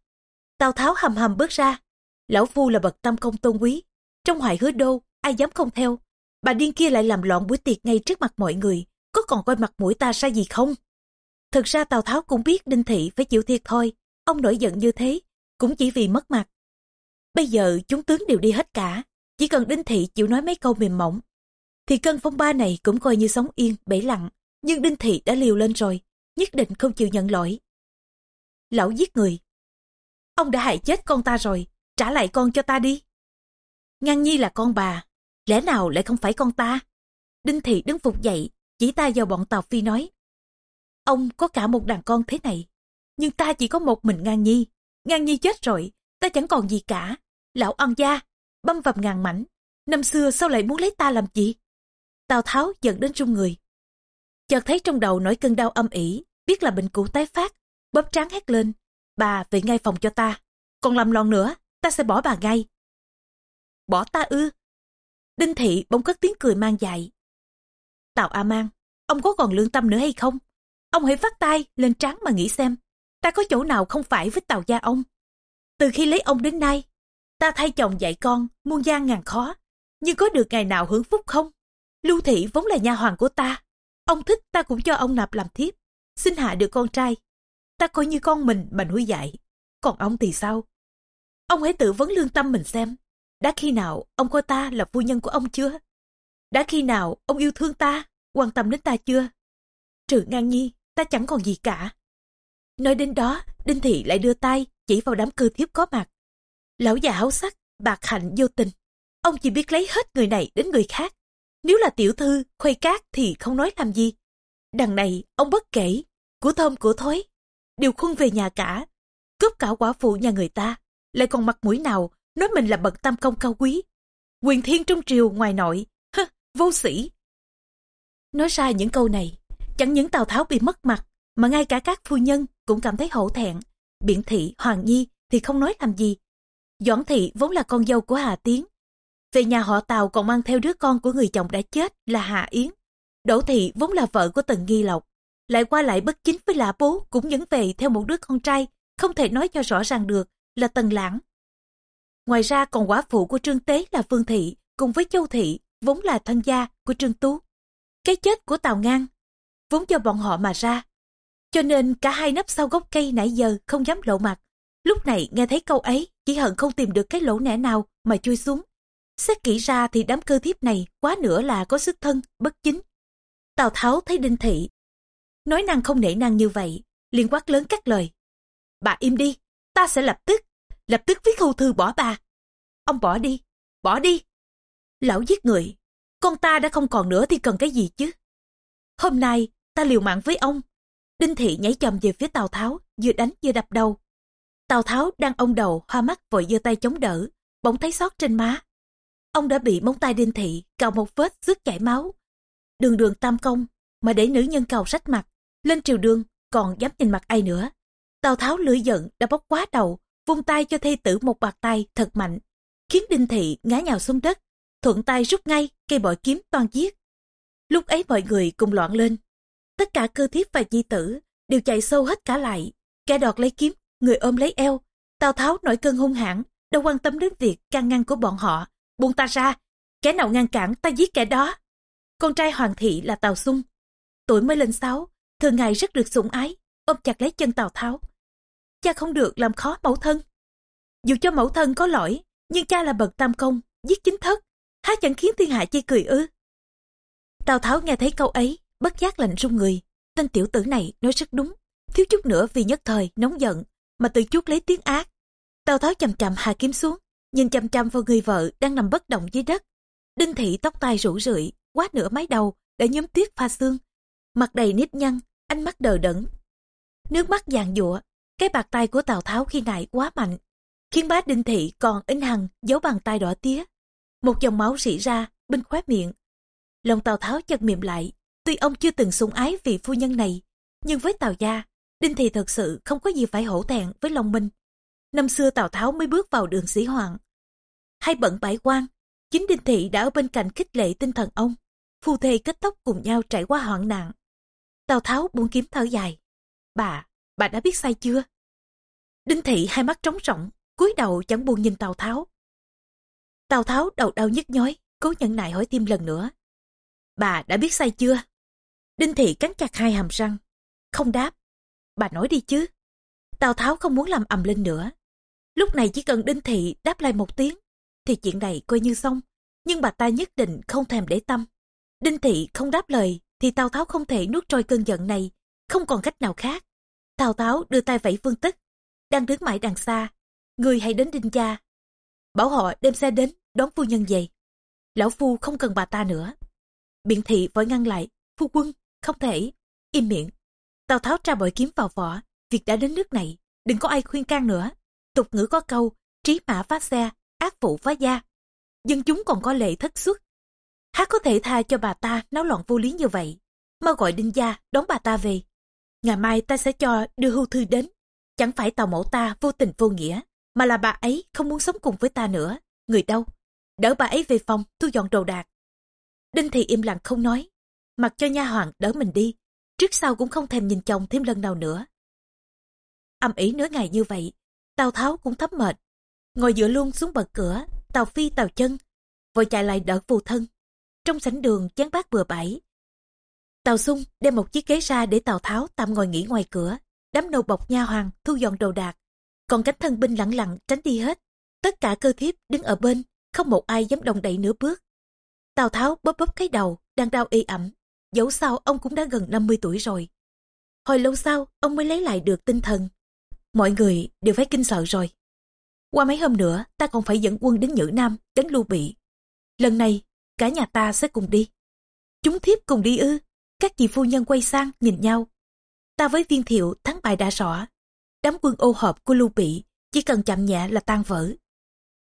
Tào Tháo hầm hầm bước ra. Lão Phu là bậc tâm công tôn quý. Trong hoài hứa đô, ai dám không theo. Bà điên kia lại làm loạn buổi tiệc ngay trước mặt mọi người. Có còn coi mặt mũi ta ra gì không? Thực ra Tào Tháo cũng biết Đinh Thị phải chịu thiệt thôi. Ông nổi giận như thế, cũng chỉ vì mất mặt. Bây giờ chúng tướng đều đi hết cả. Chỉ cần Đinh Thị chịu nói mấy câu mềm mỏng. Thì cơn phong ba này cũng coi như sống yên, bể lặng. Nhưng Đinh Thị đã liều lên rồi, nhất định không chịu nhận lỗi. Lão giết người. Ông đã hại chết con ta rồi, trả lại con cho ta đi. Ngang Nhi là con bà, lẽ nào lại không phải con ta? Đinh Thị đứng phục dậy, chỉ ta vào bọn Tàu Phi nói. Ông có cả một đàn con thế này, nhưng ta chỉ có một mình Ngang Nhi. Ngang Nhi chết rồi, ta chẳng còn gì cả. Lão ăn gia, băm vằm ngàn mảnh. Năm xưa sao lại muốn lấy ta làm gì? Tào Tháo giận đến run người. Chợt thấy trong đầu nổi cơn đau âm ỉ, biết là bệnh cũ tái phát, bóp tráng hét lên. Bà về ngay phòng cho ta, còn làm loạn nữa, ta sẽ bỏ bà ngay. Bỏ ta ư? Đinh Thị bỗng cất tiếng cười mang dại. Tào A Mang, ông có còn lương tâm nữa hay không? Ông hãy vắt tay lên trán mà nghĩ xem, ta có chỗ nào không phải với Tào gia ông? Từ khi lấy ông đến nay, ta thay chồng dạy con, muôn gian ngàn khó, nhưng có được ngày nào hưởng phúc không? Lưu Thị vốn là nha hoàng của ta, ông thích ta cũng cho ông nạp làm thiếp, xin hạ được con trai. Ta coi như con mình mà nuôi dạy, còn ông thì sao? Ông hãy tự vấn lương tâm mình xem, đã khi nào ông coi ta là phu nhân của ông chưa? Đã khi nào ông yêu thương ta, quan tâm đến ta chưa? Trừ ngang nhi, ta chẳng còn gì cả. Nói đến đó, Đinh Thị lại đưa tay chỉ vào đám cư thiếp có mặt. Lão già háo sắc, bạc hạnh vô tình. Ông chỉ biết lấy hết người này đến người khác. Nếu là tiểu thư, khuây cát thì không nói làm gì. Đằng này, ông bất kể, của thơm của thối, đều khuân về nhà cả. Cướp cả quả phụ nhà người ta, lại còn mặt mũi nào nói mình là bậc tam công cao quý. Quyền thiên trong triều ngoài nội, hơ, vô sĩ. Nói ra những câu này, chẳng những Tào Tháo bị mất mặt, mà ngay cả các phu nhân cũng cảm thấy hổ thẹn. Biện thị, Hoàng Nhi thì không nói làm gì. Doãn thị vốn là con dâu của Hà Tiến. Về nhà họ Tào còn mang theo đứa con của người chồng đã chết là Hà Yến. Đỗ thị vốn là vợ của Tần Nghi Lộc. Lại qua lại bất chính với lã bố cũng nhấn về theo một đứa con trai, không thể nói cho rõ ràng được là Tần Lãng. Ngoài ra còn quả phụ của Trương Tế là Vương Thị, cùng với Châu Thị, vốn là thân gia của Trương Tú. Cái chết của Tào Ngang, vốn do bọn họ mà ra, cho nên cả hai nấp sau gốc cây nãy giờ không dám lộ mặt. Lúc này nghe thấy câu ấy, chỉ hận không tìm được cái lỗ nẻ nào mà chui xuống. Xét kỹ ra thì đám cơ thiếp này quá nữa là có sức thân, bất chính. Tào Tháo thấy Đinh Thị. Nói năng không nể năng như vậy, liền quát lớn các lời. Bà im đi, ta sẽ lập tức, lập tức viết hưu thư bỏ bà. Ông bỏ đi, bỏ đi. Lão giết người, con ta đã không còn nữa thì cần cái gì chứ. Hôm nay, ta liều mạng với ông, Đinh Thị nhảy chầm về phía Tào Tháo, vừa đánh vừa đập đầu. Tào Tháo đang ông đầu, hoa mắt vội giơ tay chống đỡ, bỗng thấy sót trên má. Ông đã bị móng tay Đinh Thị cào một vết rước chảy máu. Đường đường tam công, mà để nữ nhân cào rách mặt, lên triều đường còn dám nhìn mặt ai nữa. Tào Tháo lưỡi giận đã bốc quá đầu, vung tay cho thê tử một bạt tay thật mạnh, khiến Đinh Thị ngã nhào xuống đất, thuận tay rút ngay cây bội kiếm toàn giết. Lúc ấy mọi người cùng loạn lên, tất cả cơ thiếp và di tử đều chạy sâu hết cả lại. Kẻ đọt lấy kiếm người ôm lấy eo. Tào tháo nổi cơn hung hãn đâu quan tâm đến việc can ngăn của bọn họ. Buông ta ra kẻ nào ngăn cản ta giết kẻ đó. Con trai hoàng thị là tào sung tuổi mới lên sáu thường ngày rất được sủng ái ôm chặt lấy chân tào tháo. Cha không được làm khó mẫu thân. Dù cho mẫu thân có lỗi nhưng cha là bậc tam công giết chính thất há chẳng khiến thiên hạ chê cười ư? Tào tháo nghe thấy câu ấy, bất giác lạnh run người. Tên tiểu tử này nói rất đúng. Thiếu chút nữa vì nhất thời, nóng giận, mà tự chuốc lấy tiếng ác. Tào tháo chầm chậm hạ kiếm xuống, nhìn chăm chăm vào người vợ đang nằm bất động dưới đất. Đinh thị tóc tai rủ rượi, quá nửa mái đầu, đã nhóm tuyết pha xương. Mặt đầy nếp nhăn, ánh mắt đờ đẫn. Nước mắt vàng dụa cái bạc tay của tào tháo khi nại quá mạnh, khiến bá đinh thị còn in hằng, giấu bàn tay đỏ tía một dòng máu rỉ ra bên khóe miệng lòng tào tháo chật miệng lại Tuy ông chưa từng sủng ái vị phu nhân này, nhưng với Tào Gia, Đinh Thị thật sự không có gì phải hổ thẹn với Long Minh. Năm xưa Tào Tháo mới bước vào đường sĩ hoàng. Hay bận bãi quan, chính Đinh Thị đã ở bên cạnh khích lệ tinh thần ông. Phu thê kết tóc cùng nhau trải qua hoạn nạn. Tào Tháo buông kiếm thở dài. Bà, bà đã biết sai chưa? Đinh Thị hai mắt trống rỗng, cúi đầu chẳng buồn nhìn Tào Tháo. Tào Tháo đầu đau nhức nhói, cố nhẫn nại hỏi thêm lần nữa. Bà đã biết sai chưa? Đinh Thị cắn chặt hai hàm răng. Không đáp. Bà nói đi chứ. Tào Tháo không muốn làm ầm lên nữa. Lúc này chỉ cần Đinh Thị đáp lại một tiếng, thì chuyện này coi như xong. Nhưng bà ta nhất định không thèm để tâm. Đinh Thị không đáp lời, thì Tào Tháo không thể nuốt trôi cơn giận này, không còn cách nào khác. Tào Tháo đưa tay vẫy phương tức, đang đứng mãi đằng xa. Người hãy đến Đinh Gia. Bảo họ đem xe đến, đón phu nhân về. Lão phu không cần bà ta nữa. Biện thị vội ngăn lại, phu quân, không thể, im miệng. Tào Tháo tra bội kiếm vào vỏ, việc đã đến nước này, đừng có ai khuyên can nữa. Tục ngữ có câu, trí mã phá xe, ác phụ phá gia. Dân chúng còn có lệ thất xuất. Hát có thể tha cho bà ta náo loạn vô lý như vậy. Mau gọi đinh gia, đón bà ta về. Ngày mai ta sẽ cho đưa hưu thư đến. Chẳng phải tàu mẫu ta vô tình vô nghĩa, mà là bà ấy không muốn sống cùng với ta nữa. Người đâu? Đỡ bà ấy về phòng, thu dọn đồ đạc. Đinh Thị im lặng không nói, mặc cho nha hoàng đỡ mình đi, trước sau cũng không thèm nhìn chồng thêm lần nào nữa. Âm ỉ nửa ngày như vậy, Tào Tháo cũng thấm mệt, ngồi dựa luôn xuống bậc cửa, Tào Phi Tào Chân, vội chạy lại đỡ phù thân. Trong sảnh đường chán bát bừa bãi. Tào Sung đem một chiếc ghế ra để Tào Tháo tạm ngồi nghỉ ngoài cửa, đám nô bọc nha hoàng thu dọn đồ đạc, còn cánh thân binh lặng lặng tránh đi hết. Tất cả cơ thiếp đứng ở bên, không một ai dám động đậy nửa bước. Tào Tháo bóp bóp cái đầu, đang đau y ẩm. Dẫu sao ông cũng đã gần 50 tuổi rồi. Hồi lâu sau, ông mới lấy lại được tinh thần. Mọi người đều phải kinh sợ rồi. Qua mấy hôm nữa, ta còn phải dẫn quân đến Nhữ Nam, đến Lưu Bị. Lần này, cả nhà ta sẽ cùng đi. Chúng thiếp cùng đi ư. Các chị phu nhân quay sang, nhìn nhau. Ta với viên thiệu thắng bài đã rõ. Đám quân ô hợp của Lưu Bị chỉ cần chậm nhẹ là tan vỡ.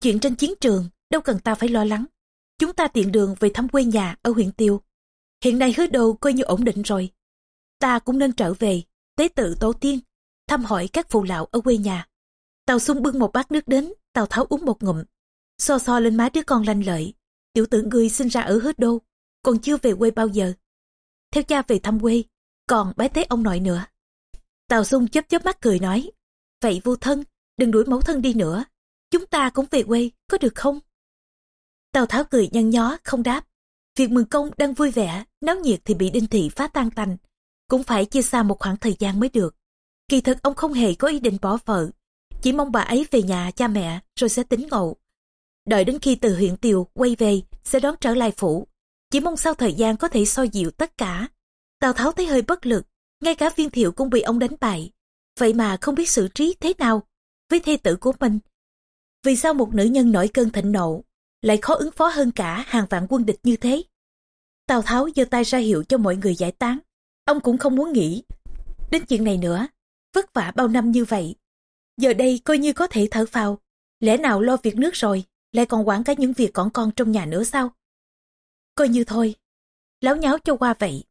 Chuyện trên chiến trường đâu cần ta phải lo lắng. Chúng ta tiện đường về thăm quê nhà ở huyện Tiêu. Hiện nay hứa đồ coi như ổn định rồi. Ta cũng nên trở về, tế tự tổ tiên, thăm hỏi các phụ lão ở quê nhà. Tàu sung bưng một bát nước đến, Tàu Tháo uống một ngụm. So so lên má đứa con lanh lợi. Tiểu tử ngươi sinh ra ở hứa đô, còn chưa về quê bao giờ. Theo cha về thăm quê, còn bái tế ông nội nữa. Tàu sung chớp chớp mắt cười nói, vậy vô thân, đừng đuổi mẫu thân đi nữa. Chúng ta cũng về quê, có được không? Tào Tháo cười nhăn nhó, không đáp. Việc mừng công đang vui vẻ, náo nhiệt thì bị đinh thị phá tan tành. Cũng phải chia xa một khoảng thời gian mới được. Kỳ thực ông không hề có ý định bỏ vợ. Chỉ mong bà ấy về nhà cha mẹ rồi sẽ tính ngộ. Đợi đến khi từ huyện Tiều quay về sẽ đón trở lại phủ. Chỉ mong sau thời gian có thể soi dịu tất cả. Tào Tháo thấy hơi bất lực. Ngay cả viên thiệu cũng bị ông đánh bại. Vậy mà không biết xử trí thế nào với thê tử của mình. Vì sao một nữ nhân nổi cơn thịnh nộ lại khó ứng phó hơn cả hàng vạn quân địch như thế. Tào Tháo giơ tay ra hiệu cho mọi người giải tán. Ông cũng không muốn nghĩ đến chuyện này nữa. Vất vả bao năm như vậy. Giờ đây coi như có thể thở phào. Lẽ nào lo việc nước rồi, lại còn quản cả những việc còn con trong nhà nữa sao? Coi như thôi. Láo nháo cho qua vậy.